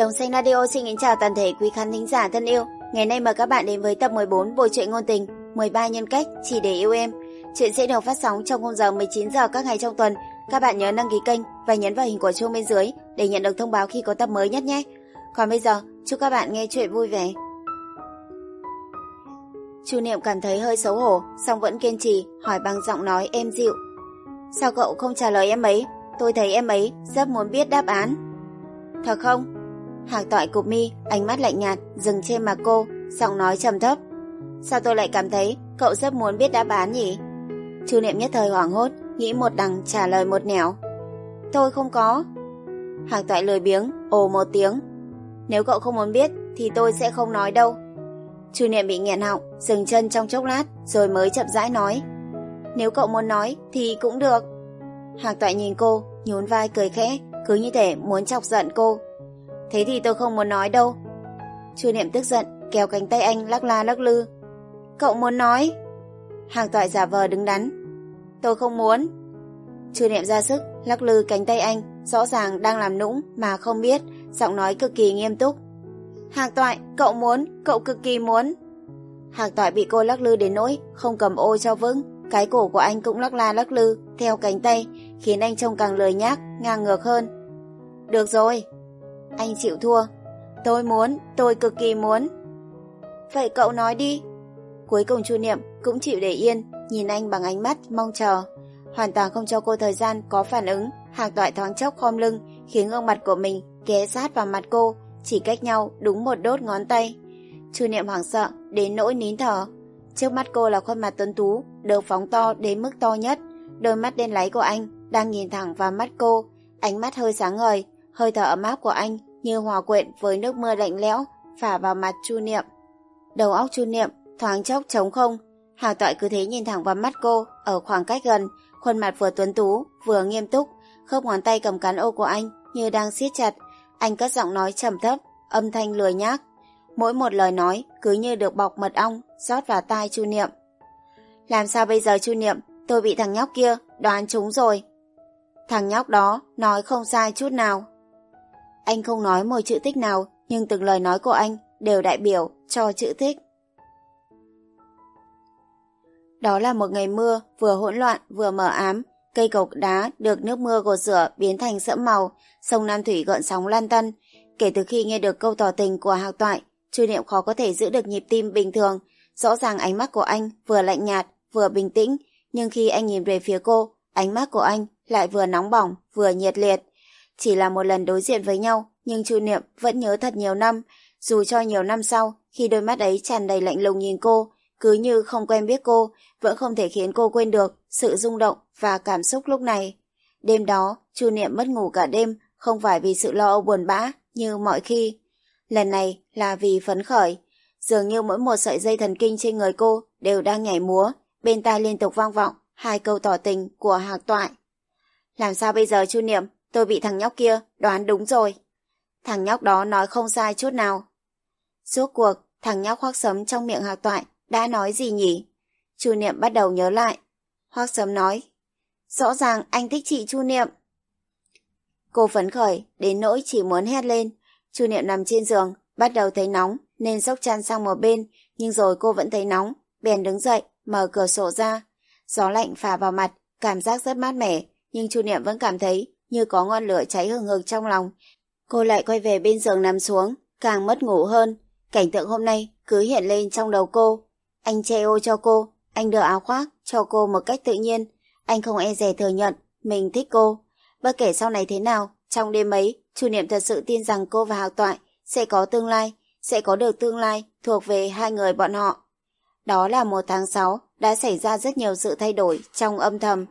Đồng Xanh Radio xin kính chào toàn thể quý khán thính giả thân yêu. Ngày nay mời các bạn đến với tập 14 Bộ truyện ngôn tình 13 nhân cách chỉ để yêu em. Chuyện sẽ được phát sóng trong khung giờ 19 giờ các ngày trong tuần. Các bạn nhớ đăng ký kênh và nhấn vào hình quả chuông bên dưới để nhận được thông báo khi có tập mới nhất nhé. Còn bây giờ, chúc các bạn nghe chuyện vui vẻ. Chu Niệm cảm thấy hơi xấu hổ, song vẫn kiên trì hỏi bằng giọng nói êm dịu. Sao cậu không trả lời em ấy? Tôi thấy em ấy rất muốn biết đáp án. Thật không? Hạc toại cụp mi, ánh mắt lạnh nhạt, dừng trên mặt cô, giọng nói trầm thấp. Sao tôi lại cảm thấy cậu rất muốn biết đáp án nhỉ? Chu Niệm nhất thời hoảng hốt, nghĩ một đằng trả lời một nẻo. Tôi không có. Hạc toại lười biếng, ồ một tiếng. Nếu cậu không muốn biết thì tôi sẽ không nói đâu. Chu Niệm bị nghẹn họng, dừng chân trong chốc lát rồi mới chậm rãi nói. Nếu cậu muốn nói thì cũng được. Hạc toại nhìn cô, nhún vai cười khẽ, cứ như thể muốn chọc giận cô. Thế thì tôi không muốn nói đâu. Chu Niệm tức giận, kéo cánh tay anh lắc la lắc lư. Cậu muốn nói? Hàng toại giả vờ đứng đắn. Tôi không muốn. Chu Niệm ra sức, lắc lư cánh tay anh, rõ ràng đang làm nũng mà không biết, giọng nói cực kỳ nghiêm túc. Hàng toại, cậu muốn, cậu cực kỳ muốn. Hàng toại bị cô lắc lư đến nỗi, không cầm ô cho vững. Cái cổ của anh cũng lắc la lắc lư, theo cánh tay, khiến anh trông càng lười nhác, ngang ngược hơn. Được rồi, anh chịu thua. Tôi muốn, tôi cực kỳ muốn. Vậy cậu nói đi. Cuối cùng Chu Niệm cũng chịu để yên, nhìn anh bằng ánh mắt mong chờ. Hoàn toàn không cho cô thời gian có phản ứng, hàng toại thoáng chốc khom lưng, khiến gương mặt của mình ghé sát vào mặt cô, chỉ cách nhau đúng một đốt ngón tay. Chu Niệm hoảng sợ, đến nỗi nín thở. Trước mắt cô là khuôn mặt tuấn tú, được phóng to đến mức to nhất. Đôi mắt đen láy của anh đang nhìn thẳng vào mắt cô, ánh mắt hơi sáng ngời, hơi thở ấm áp của anh như hòa quyện với nước mưa lạnh lẽo phả vào mặt Chu Niệm. Đầu óc Chu Niệm thoáng chốc trống không, Hà Toại cứ thế nhìn thẳng vào mắt cô ở khoảng cách gần, khuôn mặt vừa tuấn tú vừa nghiêm túc, khớp ngón tay cầm cán ô của anh như đang siết chặt. Anh cất giọng nói trầm thấp, âm thanh lười nhác. Mỗi một lời nói cứ như được bọc mật ong rót vào tai Chu Niệm. Làm sao bây giờ Chu Niệm, tôi bị thằng nhóc kia đoán trúng rồi. Thằng nhóc đó nói không sai chút nào. Anh không nói một chữ tích nào, nhưng từng lời nói của anh đều đại biểu cho chữ thích Đó là một ngày mưa, vừa hỗn loạn vừa mờ ám. Cây cầu đá được nước mưa gột rửa biến thành sẫm màu, sông Nam Thủy gợn sóng lan tân. Kể từ khi nghe được câu tỏ tình của Hạc Toại, Chu Niệm khó có thể giữ được nhịp tim bình thường. Rõ ràng ánh mắt của anh vừa lạnh nhạt, vừa bình tĩnh, nhưng khi anh nhìn về phía cô, ánh mắt của anh lại vừa nóng bỏng, vừa nhiệt liệt. Chỉ là một lần đối diện với nhau, nhưng Chu Niệm vẫn nhớ thật nhiều năm, dù cho nhiều năm sau, khi đôi mắt ấy tràn đầy lạnh lùng nhìn cô, cứ như không quen biết cô, vẫn không thể khiến cô quên được sự rung động và cảm xúc lúc này. Đêm đó, Chu Niệm mất ngủ cả đêm, không phải vì sự lo âu buồn bã như mọi khi. Lần này là vì phấn khởi. Dường như mỗi một sợi dây thần kinh trên người cô đều đang nhảy múa, bên tai liên tục vang vọng hai câu tỏ tình của Hạc Toại. Làm sao bây giờ Chu Niệm, tôi bị thằng nhóc kia đoán đúng rồi. Thằng nhóc đó nói không sai chút nào. Suốt cuộc, thằng nhóc hoác sấm trong miệng Hạc Toại đã nói gì nhỉ? Chu Niệm bắt đầu nhớ lại. Hoác sấm nói, rõ ràng anh thích chị Chu Niệm. Cô phấn khởi, đến nỗi chỉ muốn hét lên. Chu Niệm nằm trên giường, bắt đầu thấy nóng, nên sốc chăn sang một bên, nhưng rồi cô vẫn thấy nóng, bèn đứng dậy, mở cửa sổ ra. Gió lạnh phả vào mặt, cảm giác rất mát mẻ, nhưng Chu Niệm vẫn cảm thấy như có ngọn lửa cháy hừng hực trong lòng. Cô lại quay về bên giường nằm xuống, càng mất ngủ hơn. Cảnh tượng hôm nay cứ hiện lên trong đầu cô. Anh che ô cho cô, anh đưa áo khoác cho cô một cách tự nhiên. Anh không e dè thừa nhận mình thích cô. Bất kể sau này thế nào, trong đêm ấy, Chu Niệm thật sự tin rằng cô và Hạc Toại sẽ có tương lai, sẽ có được tương lai thuộc về hai người bọn họ. Đó là một tháng 6, đã xảy ra rất nhiều sự thay đổi trong âm thầm.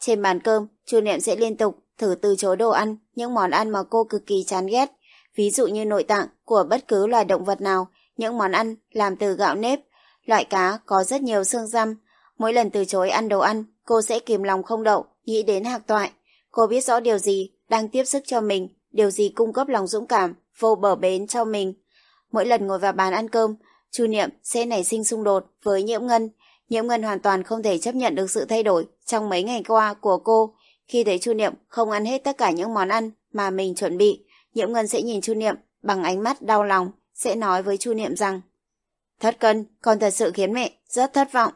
Trên bàn cơm, Chu Niệm sẽ liên tục thử từ chối đồ ăn, những món ăn mà cô cực kỳ chán ghét, ví dụ như nội tạng của bất cứ loài động vật nào, những món ăn làm từ gạo nếp, loại cá có rất nhiều xương răm. Mỗi lần từ chối ăn đồ ăn, cô sẽ kìm lòng không đậu, nghĩ đến hạc toại. Cô biết rõ điều gì đang tiếp sức cho mình, điều gì cung cấp lòng dũng cảm, vô bờ bến cho mình. Mỗi lần ngồi vào bàn ăn cơm, Chu Niệm sẽ nảy sinh xung đột với Nhiễm Ngân. Nhiễm Ngân hoàn toàn không thể chấp nhận được sự thay đổi trong mấy ngày qua của cô. Khi thấy Chu Niệm không ăn hết tất cả những món ăn mà mình chuẩn bị, Nhiễm Ngân sẽ nhìn Chu Niệm bằng ánh mắt đau lòng, sẽ nói với Chu Niệm rằng Thất cân, con thật sự khiến mẹ rất thất vọng.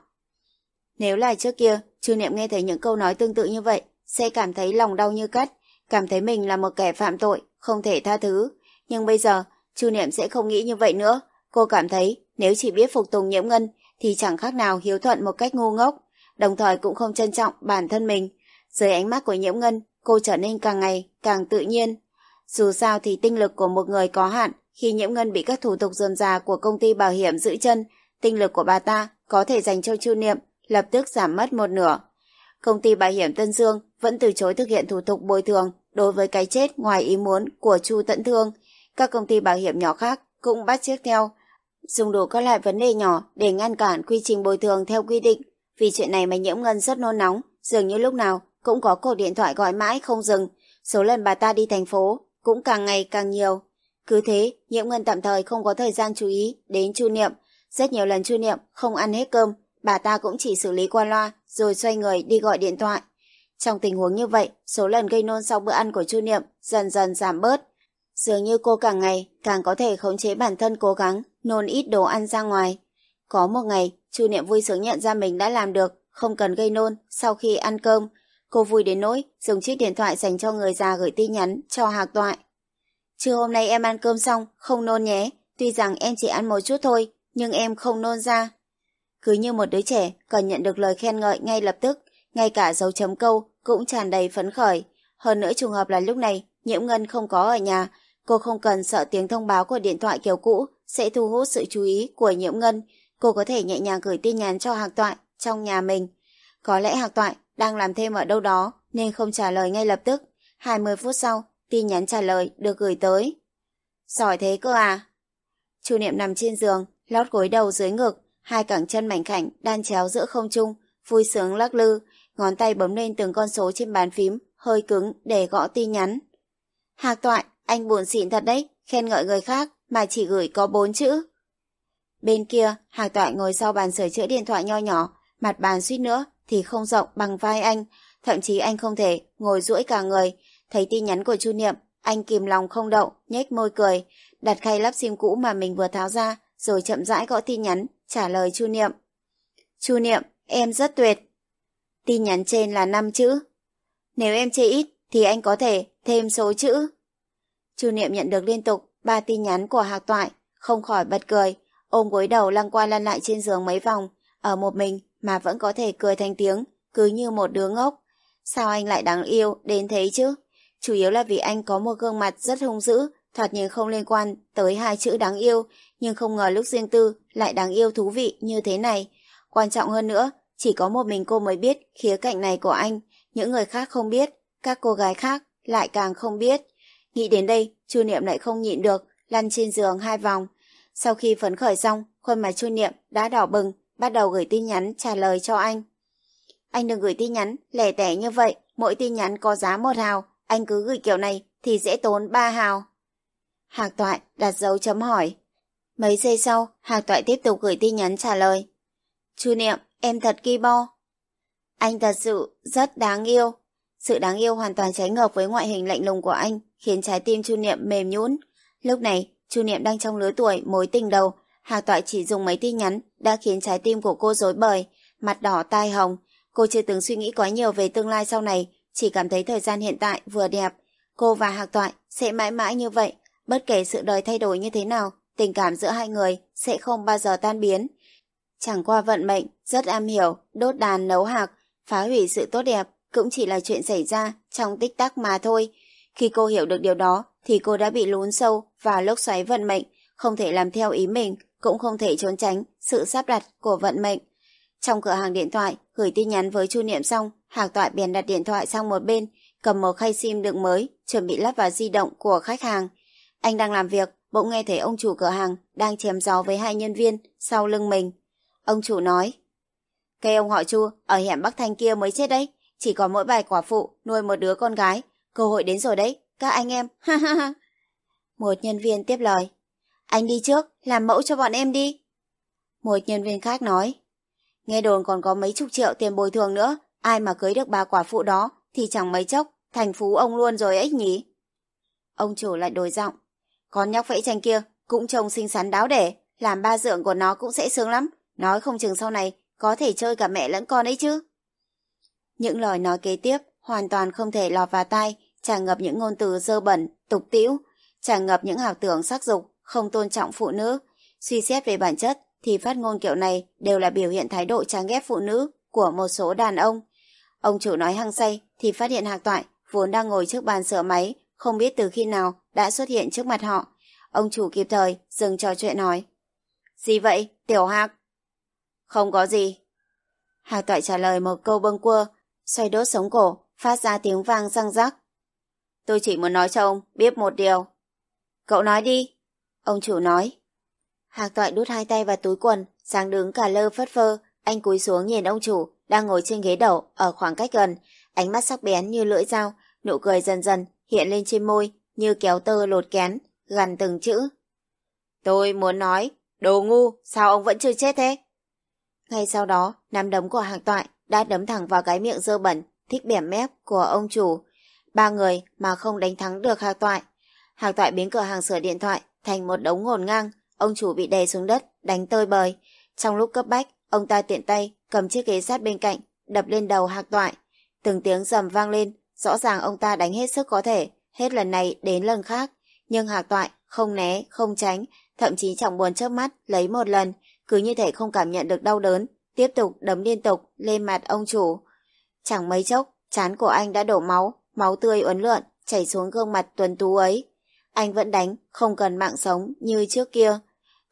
Nếu là trước kia, Chu Niệm nghe thấy những câu nói tương tự như vậy, sẽ cảm thấy lòng đau như cắt, cảm thấy mình là một kẻ phạm tội, không thể tha thứ. Nhưng bây giờ, Chu Niệm sẽ không nghĩ như vậy nữa. Cô cảm thấy nếu chỉ biết phục tùng nhiễm ngân thì chẳng khác nào hiếu thuận một cách ngu ngốc, đồng thời cũng không trân trọng bản thân mình. Dưới ánh mắt của nhiễm ngân, cô trở nên càng ngày càng tự nhiên. Dù sao thì tinh lực của một người có hạn, khi nhiễm ngân bị các thủ tục dườm già của công ty bảo hiểm giữ chân, tinh lực của bà ta có thể dành cho chu niệm, lập tức giảm mất một nửa. Công ty bảo hiểm Tân Dương vẫn từ chối thực hiện thủ tục bồi thường đối với cái chết ngoài ý muốn của Chu tận Thương. Các công ty bảo hiểm nhỏ khác cũng bắt chiếc theo, dùng đủ các loại vấn đề nhỏ để ngăn cản quy trình bồi thường theo quy định. Vì chuyện này mà nhiễm ngân rất nôn nóng, dường như lúc nào cũng có cuộc điện thoại gọi mãi không dừng. Số lần bà ta đi thành phố cũng càng ngày càng nhiều. Cứ thế, nhiễm ngân tạm thời không có thời gian chú ý đến chu niệm. Rất nhiều lần chu niệm không ăn hết cơm, bà ta cũng chỉ xử lý qua loa rồi xoay người đi gọi điện thoại. Trong tình huống như vậy, số lần gây nôn sau bữa ăn của chu niệm dần dần giảm bớt. Dường như cô càng ngày càng có thể khống chế bản thân cố gắng nôn ít đồ ăn ra ngoài. Có một ngày, chu niệm vui sướng nhận ra mình đã làm được, không cần gây nôn sau khi ăn cơm. Cô vui đến nỗi dùng chiếc điện thoại dành cho người già gửi tin nhắn cho hạc toại. Trưa hôm nay em ăn cơm xong, không nôn nhé. Tuy rằng em chỉ ăn một chút thôi, nhưng em không nôn ra. Cứ như một đứa trẻ cần nhận được lời khen ngợi ngay lập tức, ngay cả dấu chấm câu cũng tràn đầy phấn khởi. Hơn nữa trùng hợp là lúc này, Nhiễm Ngân không có ở nhà, cô không cần sợ tiếng thông báo của điện thoại kiểu cũ sẽ thu hút sự chú ý của Nhiễm Ngân. Cô có thể nhẹ nhàng gửi tin nhắn cho Hạc Toại trong nhà mình. Có lẽ Hạc Toại đang làm thêm ở đâu đó nên không trả lời ngay lập tức. 20 phút sau, tin nhắn trả lời được gửi tới. Giỏi thế cơ à? Chu Niệm nằm trên giường, lót gối đầu dưới ngực, hai cẳng chân mảnh khảnh đan chéo giữa không trung, vui sướng lắc lư, ngón tay bấm lên từng con số trên bàn phím, hơi cứng để gõ tin nhắn. Hạc toại, anh buồn xịn thật đấy, khen ngợi người khác mà chỉ gửi có bốn chữ. Bên kia, Hạc toại ngồi sau bàn sửa chữa điện thoại nho nhỏ, mặt bàn suýt nữa thì không rộng bằng vai anh, thậm chí anh không thể ngồi duỗi cả người. Thấy tin nhắn của Chu Niệm, anh kìm lòng không đậu, nhếch môi cười, đặt khay lắp sim cũ mà mình vừa tháo ra, rồi chậm rãi gõ tin nhắn, trả lời Chu Niệm. Chu Niệm, em rất tuyệt. Tin nhắn trên là 5 chữ. Nếu em chê ít, thì anh có thể thêm số chữ. Chu Niệm nhận được liên tục ba tin nhắn của Hạc Toại, không khỏi bật cười, ôm gối đầu lăn qua lăn lại trên giường mấy vòng, ở một mình mà vẫn có thể cười thành tiếng, cứ như một đứa ngốc. Sao anh lại đáng yêu đến thế chứ? Chủ yếu là vì anh có một gương mặt rất hung dữ, thoạt nhìn không liên quan tới hai chữ đáng yêu, nhưng không ngờ lúc riêng tư lại đáng yêu thú vị như thế này. Quan trọng hơn nữa, chỉ có một mình cô mới biết khía cạnh này của anh, những người khác không biết, các cô gái khác lại càng không biết. Nghĩ đến đây, Chu Niệm lại không nhịn được, lăn trên giường hai vòng. Sau khi phấn khởi xong, khuôn mặt Chu Niệm đã đỏ bừng, bắt đầu gửi tin nhắn trả lời cho anh. Anh đừng gửi tin nhắn lẻ tẻ như vậy, mỗi tin nhắn có giá một hào, anh cứ gửi kiểu này thì sẽ tốn ba hào. Hạc Toại đặt dấu chấm hỏi. Mấy giây sau, Hạc Toại tiếp tục gửi tin nhắn trả lời. Chu Niệm, em thật kỳ bo. Anh thật sự rất đáng yêu. Sự đáng yêu hoàn toàn trái ngược với ngoại hình lạnh lùng của anh, khiến trái tim Chu Niệm mềm nhũn. Lúc này, Chu Niệm đang trong lứa tuổi mối tình đầu, Hạc Toại chỉ dùng mấy tin nhắn đã khiến trái tim của cô rối bời, mặt đỏ tai hồng. Cô chưa từng suy nghĩ quá nhiều về tương lai sau này, chỉ cảm thấy thời gian hiện tại vừa đẹp. Cô và Hạc Toại sẽ mãi mãi như vậy, bất kể sự đời thay đổi như thế nào, tình cảm giữa hai người sẽ không bao giờ tan biến. Chẳng qua vận mệnh, rất am hiểu, đốt đàn nấu hạc, phá hủy sự tốt đẹp cũng chỉ là chuyện xảy ra trong tích tắc mà thôi. Khi cô hiểu được điều đó, thì cô đã bị lún sâu vào lốc xoáy vận mệnh, không thể làm theo ý mình, cũng không thể trốn tránh sự sắp đặt của vận mệnh. Trong cửa hàng điện thoại, gửi tin nhắn với Chu Niệm xong, Hạc Toại bèn đặt điện thoại sang một bên, cầm một khay sim đựng mới, chuẩn bị lắp vào di động của khách hàng. Anh đang làm việc, bỗng nghe thấy ông chủ cửa hàng đang chém gió với hai nhân viên sau lưng mình. Ông chủ nói, cây ông họ Chu ở hẻm Bắc Thanh kia mới chết đấy, chỉ có mỗi bài quả phụ nuôi một đứa con gái, cơ hội đến rồi đấy, các anh em, ha ha ha. Một nhân viên tiếp lời, anh đi trước, làm mẫu cho bọn em đi. Một nhân viên khác nói, nghe đồn còn có mấy chục triệu tiền bồi thường nữa, ai mà cưới được bà quả phụ đó thì chẳng mấy chốc thành phú ông luôn rồi ấy nhỉ. Ông chủ lại đổi giọng, con nhóc vẽ tranh kia cũng trông xinh xắn đáo để, làm ba dượng của nó cũng sẽ sướng lắm, nói không chừng sau này có thể chơi cả mẹ lẫn con ấy chứ. Những lời nói kế tiếp hoàn toàn không thể lọt vào tai, tràn ngập những ngôn từ dơ bẩn, tục tĩu, tràn ngập những ảo tưởng sắc dục, không tôn trọng phụ nữ. Suy xét về bản chất thì phát ngôn kiểu này đều là biểu hiện thái độ chán ghét phụ nữ của một số đàn ông. Ông chủ nói hăng say thì phát hiện Hạc Toại vốn đang ngồi trước bàn sửa máy, không biết từ khi nào đã xuất hiện trước mặt họ. Ông chủ kịp thời dừng trò chuyện nói. Gì vậy, Tiểu Hạc? Không có gì. Hạc Toại trả lời một câu bâng quơ, xoay đốt sống cổ, phát ra tiếng vang răng rắc. Tôi chỉ muốn nói cho ông biết một điều. Cậu nói đi. Ông chủ nói. Hạc Toại đút hai tay vào túi quần, sáng đứng cả lơ phất phơ, anh cúi xuống nhìn ông chủ, đang ngồi trên ghế đầu, ở khoảng cách gần, ánh mắt sắc bén như lưỡi dao, nụ cười dần dần hiện lên trên môi, như kéo tơ lột kén, gần từng chữ. Tôi muốn nói, đồ ngu, sao ông vẫn chưa chết thế? Ngay sau đó, nắm đấm của Hạc Toại đã đấm thẳng vào cái miệng dơ bẩn, thích bẻm mép của ông chủ. Ba người mà không đánh thắng được Hạc Toại. Hạc Toại biến cửa hàng sửa điện thoại thành một đống ngổn ngang, ông chủ bị đè xuống đất, đánh tơi bời. Trong lúc cấp bách, ông ta tiện tay cầm chiếc ghế sát bên cạnh, đập lên đầu Hạc Toại. Từng tiếng rầm vang lên, rõ ràng ông ta đánh hết sức có thể, hết lần này đến lần khác. Nhưng Hạc Toại không né, không tránh, thậm chí chẳng buồn chớp mắt lấy một lần, cứ như thể không cảm nhận được đau đớn, tiếp tục đấm liên tục lên mặt ông chủ. Chẳng mấy chốc, chán của anh đã đổ máu, máu tươi uốn lượn, chảy xuống gương mặt tuấn tú ấy. Anh vẫn đánh, không cần mạng sống như trước kia.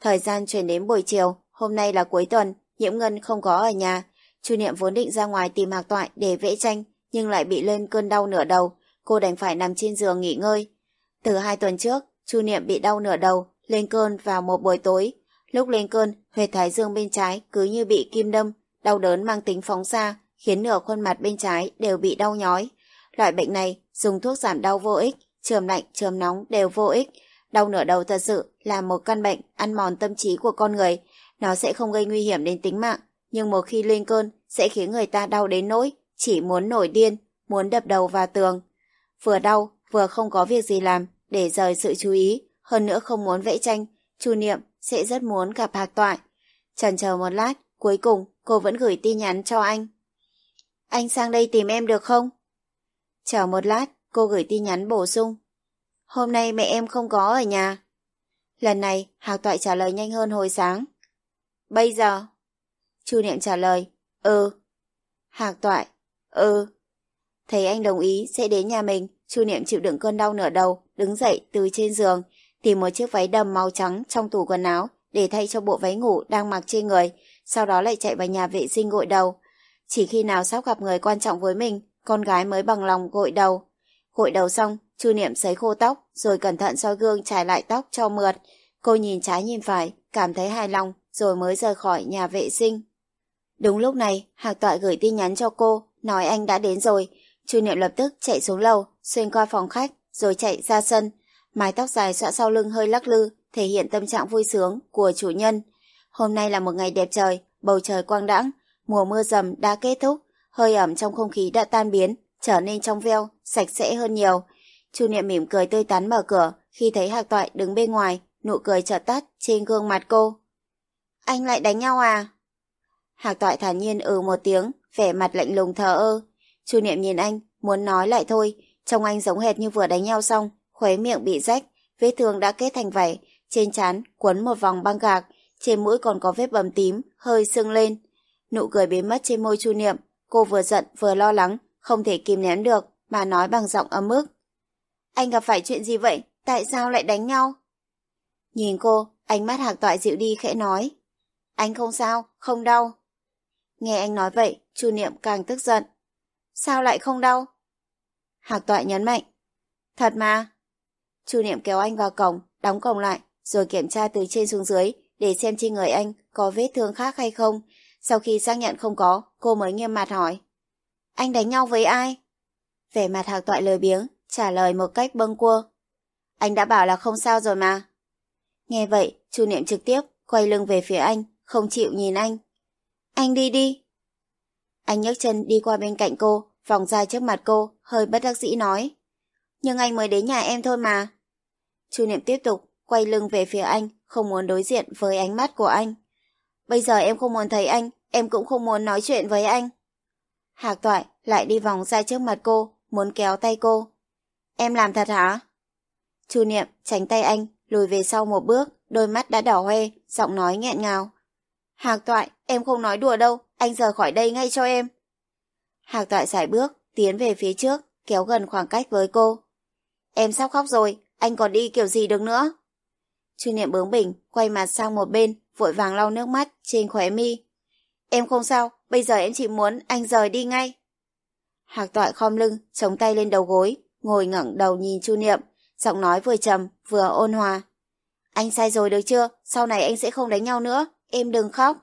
Thời gian chuyển đến buổi chiều, hôm nay là cuối tuần, Nhiễm Ngân không có ở nhà. Chu Niệm vốn định ra ngoài tìm hạc toại để vẽ tranh, nhưng lại bị lên cơn đau nửa đầu. Cô đành phải nằm trên giường nghỉ ngơi. Từ hai tuần trước, Chu Niệm bị đau nửa đầu, lên cơn vào một buổi tối. Lúc lên cơn, huyệt thái dương bên trái cứ như bị kim đâm, đau đớn mang tính phóng xa, khiến nửa khuôn mặt bên trái đều bị đau nhói. Loại bệnh này dùng thuốc giảm đau vô ích, trường lạnh, trường nóng đều vô ích. Đau nửa đầu thật sự là một căn bệnh ăn mòn tâm trí của con người. Nó sẽ không gây nguy hiểm đến tính mạng, nhưng một khi lên cơn sẽ khiến người ta đau đến nỗi chỉ muốn nổi điên, muốn đập đầu vào tường. Vừa đau, vừa không có việc gì làm để rời sự chú ý, hơn nữa không muốn vẽ tranh, Chu Niệm sẽ rất muốn gặp Hạc Toại. Chần chờ một lát, cuối cùng cô vẫn gửi tin nhắn cho anh. Anh sang đây tìm em được không? Chờ một lát, cô gửi tin nhắn bổ sung. Hôm nay mẹ em không có ở nhà. Lần này, Hạc Toại trả lời nhanh hơn hồi sáng. Bây giờ? Chu Niệm trả lời, ừ. Hạc Toại, ừ. Thấy anh đồng ý sẽ đến nhà mình, Chu Niệm chịu đựng cơn đau nửa đầu, đứng dậy từ trên giường, tìm một chiếc váy đầm màu trắng trong tủ quần áo để thay cho bộ váy ngủ đang mặc trên người, sau đó lại chạy vào nhà vệ sinh gội đầu. Chỉ khi nào sắp gặp người quan trọng với mình, con gái mới bằng lòng gội đầu. Gội đầu xong, Chu Niệm sấy khô tóc, rồi cẩn thận soi gương trải lại tóc cho mượt. Cô nhìn trái nhìn phải, cảm thấy hài lòng, rồi mới rời khỏi nhà vệ sinh. Đúng lúc này, Hạc Toại gửi tin nhắn cho cô, nói anh đã đến rồi. Chu Niệm lập tức chạy xuống lầu, xuyên qua phòng khách, rồi chạy ra sân. Mái tóc dài xõa sau lưng hơi lắc lư, thể hiện tâm trạng vui sướng của chủ nhân. Hôm nay là một ngày đẹp trời, bầu trời quang đãng, mùa mưa rầm đã kết thúc, hơi ẩm trong không khí đã tan biến, trở nên trong veo, sạch sẽ hơn nhiều. Chu Niệm mỉm cười tươi tắn mở cửa, khi thấy Hạc Toại đứng bên ngoài, nụ cười chợt tắt trên gương mặt cô. Anh lại đánh nhau à? Hạc Toại thản nhiên ừ một tiếng, vẻ mặt lạnh lùng thờ ơ. Chu Niệm nhìn anh, muốn nói lại thôi, trông anh giống hệt như vừa đánh nhau xong, khóe miệng bị rách, vết thương đã kết thành vảy, trên trán quấn một vòng băng gạc, trên mũi còn có vết bầm tím, hơi sưng lên. Nụ cười biến mất trên môi Chu Niệm, cô vừa giận vừa lo lắng, không thể kìm nén được, mà nói bằng giọng ấm ức. Anh gặp phải chuyện gì vậy? Tại sao lại đánh nhau? Nhìn cô, ánh mắt hạc toại dịu đi khẽ nói. Anh không sao, không đau. Nghe anh nói vậy, Chu Niệm càng tức giận. Sao lại không đau? Hạc toại nhấn mạnh. Thật mà. Chu Niệm kéo anh vào cổng, đóng cổng lại, rồi kiểm tra từ trên xuống dưới để xem trên người anh có vết thương khác hay không. Sau khi xác nhận không có, cô mới nghiêm mặt hỏi. Anh đánh nhau với ai? Vẻ mặt hạc toại lời biếng, trả lời một cách bâng quơ. Anh đã bảo là không sao rồi mà. Nghe vậy, Chu Niệm trực tiếp quay lưng về phía anh, không chịu nhìn anh. Anh đi đi. Anh nhấc chân đi qua bên cạnh cô, vòng ra trước mặt cô, hơi bất đắc dĩ nói. Nhưng anh mới đến nhà em thôi mà. Chu Niệm tiếp tục, quay lưng về phía anh, không muốn đối diện với ánh mắt của anh. Bây giờ em không muốn thấy anh, em cũng không muốn nói chuyện với anh. Hạc toại lại đi vòng ra trước mặt cô, muốn kéo tay cô. Em làm thật hả? Chu Niệm tránh tay anh, lùi về sau một bước, đôi mắt đã đỏ hoe, giọng nói nghẹn ngào. Hạc toại, em không nói đùa đâu, anh rời khỏi đây ngay cho em. Hạc toại giải bước, tiến về phía trước, kéo gần khoảng cách với cô. Em sắp khóc rồi, anh còn đi kiểu gì được nữa? Chu Niệm bướng bỉnh, quay mặt sang một bên, vội vàng lau nước mắt trên khóe mi. Em không sao, bây giờ em chỉ muốn anh rời đi ngay. Hạc toại khom lưng, chống tay lên đầu gối, ngồi ngẩng đầu nhìn Chu Niệm, giọng nói vừa trầm, vừa ôn hòa. Anh sai rồi được chưa, sau này anh sẽ không đánh nhau nữa, em đừng khóc.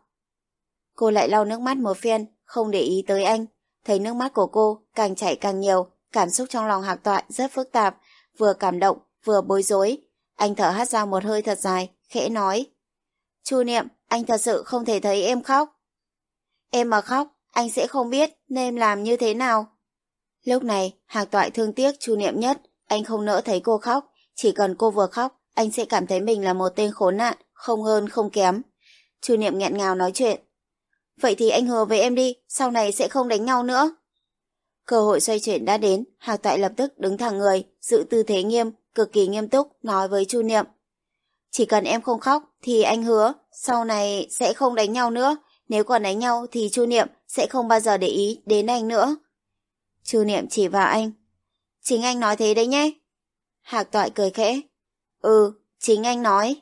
Cô lại lau nước mắt một phen, không để ý tới anh. Thấy nước mắt của cô càng chảy càng nhiều, cảm xúc trong lòng hạc toại rất phức tạp, vừa cảm động, vừa bối rối. Anh thở hắt ra một hơi thật dài, khẽ nói. Chu Niệm, anh thật sự không thể thấy em khóc. Em mà khóc, anh sẽ không biết nên làm như thế nào. Lúc này, Hạc Toại thương tiếc Chu Niệm nhất, anh không nỡ thấy cô khóc, chỉ cần cô vừa khóc, anh sẽ cảm thấy mình là một tên khốn nạn, không hơn không kém. Chu Niệm nghẹn ngào nói chuyện. Vậy thì anh hứa với em đi, sau này sẽ không đánh nhau nữa. Cơ hội xoay chuyển đã đến, Hạc Toại lập tức đứng thẳng người, giữ tư thế nghiêm, cực kỳ nghiêm túc, nói với Chu Niệm. Chỉ cần em không khóc, thì anh hứa, sau này sẽ không đánh nhau nữa. Nếu còn đánh nhau thì Chu Niệm sẽ không bao giờ để ý đến anh nữa. Chu Niệm chỉ vào anh. Chính anh nói thế đấy nhé. Hạc Toại cười khẽ. Ừ, chính anh nói.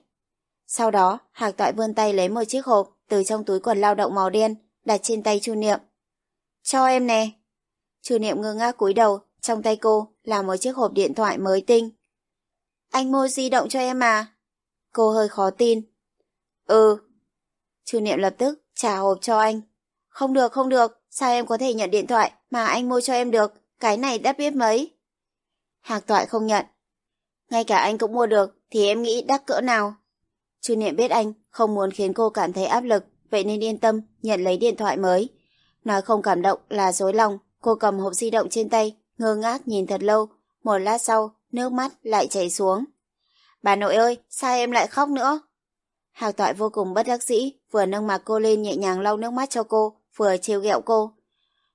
Sau đó, Hạc Toại vươn tay lấy một chiếc hộp từ trong túi quần lao động màu đen, đặt trên tay Chu Niệm. Cho em nè. Chu Niệm ngơ ngác cúi đầu, trong tay cô là một chiếc hộp điện thoại mới tinh. Anh mua di động cho em à? Cô hơi khó tin. Ừ. Chu Niệm lập tức trả hộp cho anh. Không được, không được, sao em có thể nhận điện thoại mà anh mua cho em được, cái này đắt biết mấy. Hạc Toại không nhận. Ngay cả anh cũng mua được, thì em nghĩ đắt cỡ nào? Chu Niệm biết anh không muốn khiến cô cảm thấy áp lực, vậy nên yên tâm nhận lấy điện thoại mới. Nói không cảm động là dối lòng, cô cầm hộp di động trên tay, ngơ ngác nhìn thật lâu, một lát sau, nước mắt lại chảy xuống. Bà nội ơi, sao em lại khóc nữa? Hạc toại vô cùng bất đắc dĩ, vừa nâng mặt cô lên nhẹ nhàng lau nước mắt cho cô, vừa trêu ghẹo cô.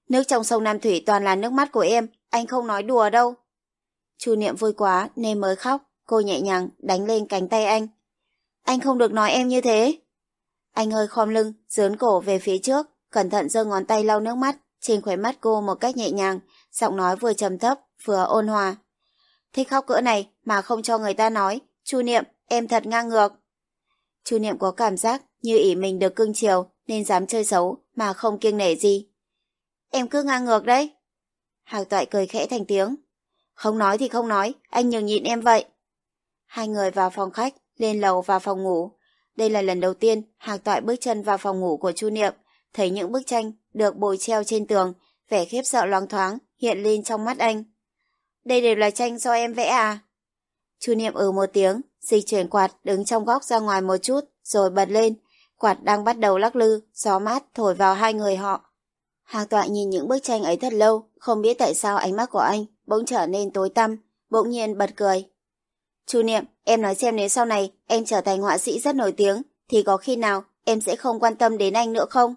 Nước trong sông Nam Thủy toàn là nước mắt của em, anh không nói đùa đâu. Chu Niệm vui quá nên mới khóc, cô nhẹ nhàng đánh lên cánh tay anh. Anh không được nói em như thế. Anh hơi khom lưng, dướn cổ về phía trước, cẩn thận giơ ngón tay lau nước mắt trên khóe mắt cô một cách nhẹ nhàng, giọng nói vừa trầm thấp, vừa ôn hòa. Thích khóc cỡ này mà không cho người ta nói, Chu Niệm, em thật ngang ngược. Chu Niệm có cảm giác như ỷ mình được cưng chiều nên dám chơi xấu mà không kiêng nể gì. Em cứ ngang ngược đấy. Hạc toại cười khẽ thành tiếng. Không nói thì không nói, anh nhường nhịn em vậy. Hai người vào phòng khách, lên lầu vào phòng ngủ. Đây là lần đầu tiên Hạc toại bước chân vào phòng ngủ của Chu Niệm, thấy những bức tranh được bồi treo trên tường, vẻ khiếp sợ loáng thoáng hiện lên trong mắt anh. Đây đều là tranh do em vẽ à? Chu Niệm ừ một tiếng, di chuyển quạt đứng trong góc ra ngoài một chút, rồi bật lên. Quạt đang bắt đầu lắc lư, gió mát thổi vào hai người họ. Hạc tọa nhìn những bức tranh ấy thật lâu, không biết tại sao ánh mắt của anh bỗng trở nên tối tăm, bỗng nhiên bật cười. Chu Niệm, em nói xem nếu sau này em trở thành họa sĩ rất nổi tiếng, thì có khi nào em sẽ không quan tâm đến anh nữa không?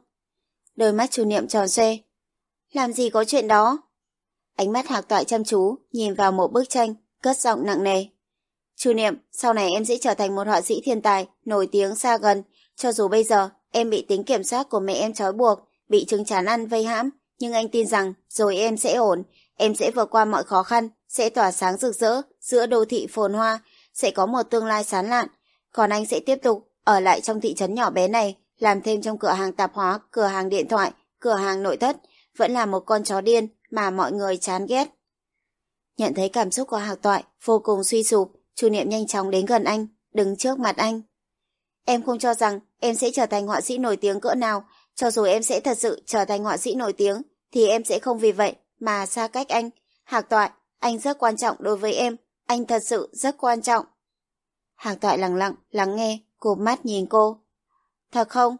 Đôi mắt Chu Niệm tròn xoe. Làm gì có chuyện đó? Ánh mắt hạc toại chăm chú, nhìn vào một bức tranh, cất giọng nặng nề. Chu Niệm, sau này em sẽ trở thành một họa sĩ thiên tài, nổi tiếng xa gần. Cho dù bây giờ em bị tính kiểm soát của mẹ em trói buộc, bị chứng chán ăn vây hãm, nhưng anh tin rằng rồi em sẽ ổn, em sẽ vượt qua mọi khó khăn, sẽ tỏa sáng rực rỡ giữa đô thị phồn hoa, sẽ có một tương lai sán lạn. Còn anh sẽ tiếp tục ở lại trong thị trấn nhỏ bé này, làm thêm trong cửa hàng tạp hóa, cửa hàng điện thoại, cửa hàng nội thất, vẫn là một con chó điên mà mọi người chán ghét. Nhận thấy cảm xúc của Hạc Toại vô cùng suy sụp, Chu Niệm nhanh chóng đến gần anh, đứng trước mặt anh. Em không cho rằng em sẽ trở thành họa sĩ nổi tiếng cỡ nào, cho dù em sẽ thật sự trở thành họa sĩ nổi tiếng, thì em sẽ không vì vậy mà xa cách anh. Hạc Toại, anh rất quan trọng đối với em, anh thật sự rất quan trọng. Hạc Toại lặng lặng, lắng nghe, cụp mắt nhìn cô. Thật không?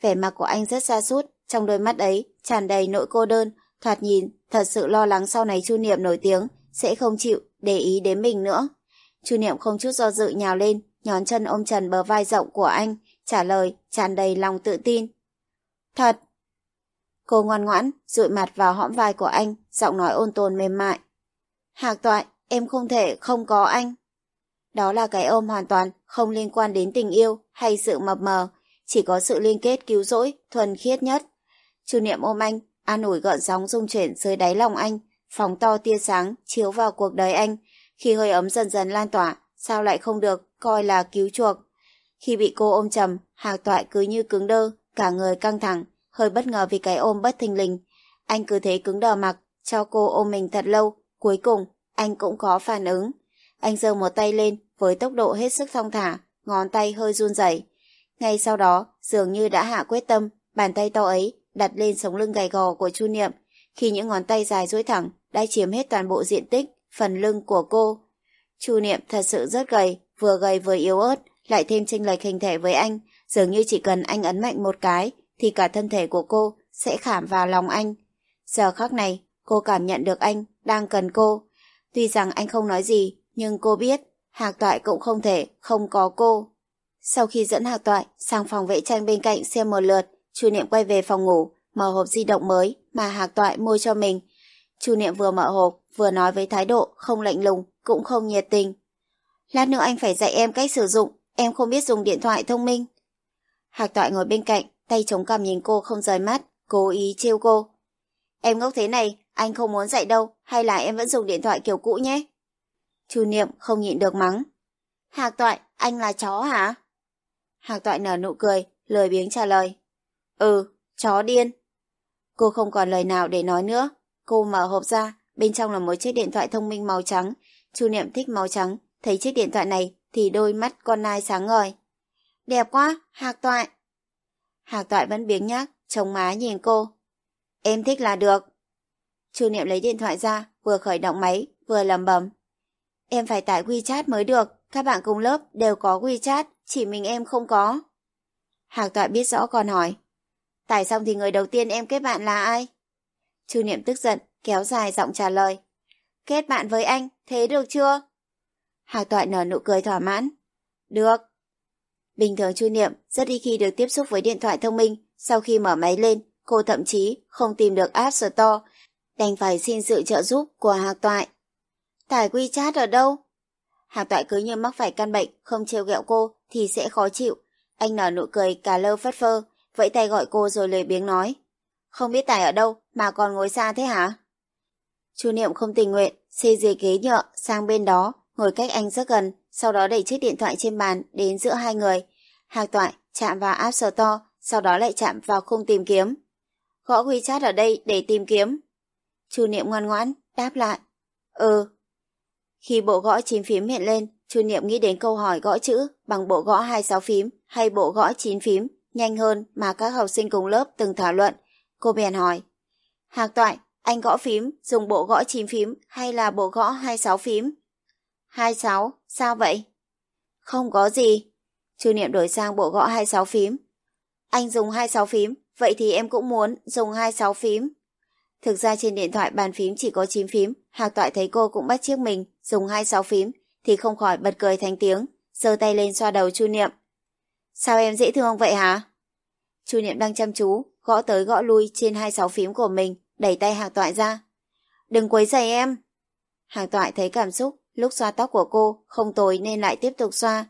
Vẻ mặt của anh rất xa sút trong đôi mắt ấy tràn đầy nỗi cô đơn, thoạt nhìn thật sự lo lắng sau này Chu Niệm nổi tiếng sẽ không chịu để ý đến mình nữa. Chu Niệm không chút do dự nhào lên, nhón chân ôm trần bờ vai rộng của anh, trả lời tràn đầy lòng tự tin. Thật. Cô ngoan ngoãn, dụi mặt vào hõm vai của anh, giọng nói ôn tồn mềm mại. Hạc toại, em không thể không có anh. Đó là cái ôm hoàn toàn không liên quan đến tình yêu hay sự mập mờ, chỉ có sự liên kết cứu rỗi, thuần khiết nhất. Chu Niệm ôm anh, an ủi gợn sóng rung chuyển dưới đáy lòng anh, phóng to tia sáng chiếu vào cuộc đời anh. Khi hơi ấm dần dần lan tỏa, sao lại không được coi là cứu chuộc. Khi bị cô ôm chầm, Hạc Toại cứ như cứng đơ, cả người căng thẳng, hơi bất ngờ vì cái ôm bất thình lình. Anh cứ thế cứng đờ mặc, cho cô ôm mình thật lâu, cuối cùng anh cũng có phản ứng. Anh giơ một tay lên với tốc độ hết sức thong thả, ngón tay hơi run rẩy. Ngay sau đó, dường như đã hạ quyết tâm, bàn tay to ấy đặt lên sống lưng gầy gò của Chu Niệm, khi những ngón tay dài duỗi thẳng đã chiếm hết toàn bộ diện tích phần lưng của cô. Chu Niệm thật sự rất gầy, vừa gầy vừa yếu ớt, lại thêm chênh lệch hình thể với anh, dường như chỉ cần anh ấn mạnh một cái thì cả thân thể của cô sẽ khảm vào lòng anh. Giờ khắc này, cô cảm nhận được anh đang cần cô. Tuy rằng anh không nói gì, nhưng cô biết Hạc Toại cũng không thể không có cô. Sau khi dẫn Hạc Toại sang phòng vệ tranh bên cạnh xem một lượt, Chu Niệm quay về phòng ngủ, mở hộp di động mới mà Hạc Toại mua cho mình. Chu Niệm vừa mở hộp, vừa nói với thái độ không lạnh lùng, cũng không nhiệt tình. Lát nữa anh phải dạy em cách sử dụng, em không biết dùng điện thoại thông minh. Hạc Toại ngồi bên cạnh, tay chống cằm nhìn cô không rời mắt, cố ý trêu cô. Em ngốc thế này, anh không muốn dạy đâu, hay là em vẫn dùng điện thoại kiểu cũ nhé? Chu Niệm không nhịn được mắng. Hạc Toại, anh là chó hả? Hạc Toại nở nụ cười, lời biếng trả lời. Ừ, chó điên. Cô không còn lời nào để nói nữa. Cô mở hộp ra, bên trong là một chiếc điện thoại thông minh màu trắng. Chu Niệm thích màu trắng, thấy chiếc điện thoại này thì đôi mắt con nai sáng ngời. Đẹp quá, Hạc Toại. Hạc Toại vẫn biếng nhác, trông má nhìn cô. Em thích là được. Chu Niệm lấy điện thoại ra, vừa khởi động máy, vừa lầm bầm. Em phải tải WeChat mới được, các bạn cùng lớp đều có WeChat, chỉ mình em không có. Hạc Toại biết rõ còn hỏi. Tải xong thì người đầu tiên em kết bạn là ai? Chu Niệm tức giận, kéo dài giọng trả lời. Kết bạn với anh, thế được chưa? Hạc Toại nở nụ cười thỏa mãn. Được. Bình thường Chu Niệm rất ít khi được tiếp xúc với điện thoại thông minh. Sau khi mở máy lên, cô thậm chí không tìm được App Store, đành phải xin sự trợ giúp của Hạc Toại. Tải WeChat ở đâu? Hạc Toại cứ như mắc phải căn bệnh, không trêu ghẹo cô thì sẽ khó chịu. Anh nở nụ cười cả lơ phất phơ, vẫy tay gọi cô rồi lười biếng nói. Không biết tải ở đâu mà còn ngồi xa thế hả? Chu Niệm không tình nguyện, xê dưới ghế nhựa sang bên đó, ngồi cách anh rất gần, sau đó đẩy chiếc điện thoại trên bàn đến giữa hai người. Hạc Toại chạm vào App Store, sau đó lại chạm vào khung tìm kiếm. Gõ WeChat ở đây để tìm kiếm. Chu Niệm ngoan ngoãn, đáp lại. Ừ. Khi bộ gõ chín phím hiện lên, Chu Niệm nghĩ đến câu hỏi gõ chữ bằng bộ gõ 26 phím hay bộ gõ 9 phím, nhanh hơn mà các học sinh cùng lớp từng thảo luận. Cô bèn hỏi. Hạc Toại, anh gõ phím, dùng bộ gõ 9 phím hay là bộ gõ 26 phím? 26, sao vậy? Không có gì. Chu Niệm đổi sang bộ gõ 26 phím. Anh dùng 26 phím, vậy thì em cũng muốn dùng 26 phím. Thực ra trên điện thoại bàn phím chỉ có 9 phím, Hạc Toại thấy cô cũng bắt chiếc mình dùng 26 phím thì không khỏi bật cười thành tiếng, giơ tay lên xoa đầu Chu Niệm. Sao em dễ thương vậy hả? Chu Niệm đang chăm chú, gõ tới gõ lui trên 26 phím của mình, đẩy tay Hạc Toại ra. Đừng quấy giày em. Hạc Toại thấy cảm xúc, lúc xoa tóc của cô không tồi nên lại tiếp tục xoa.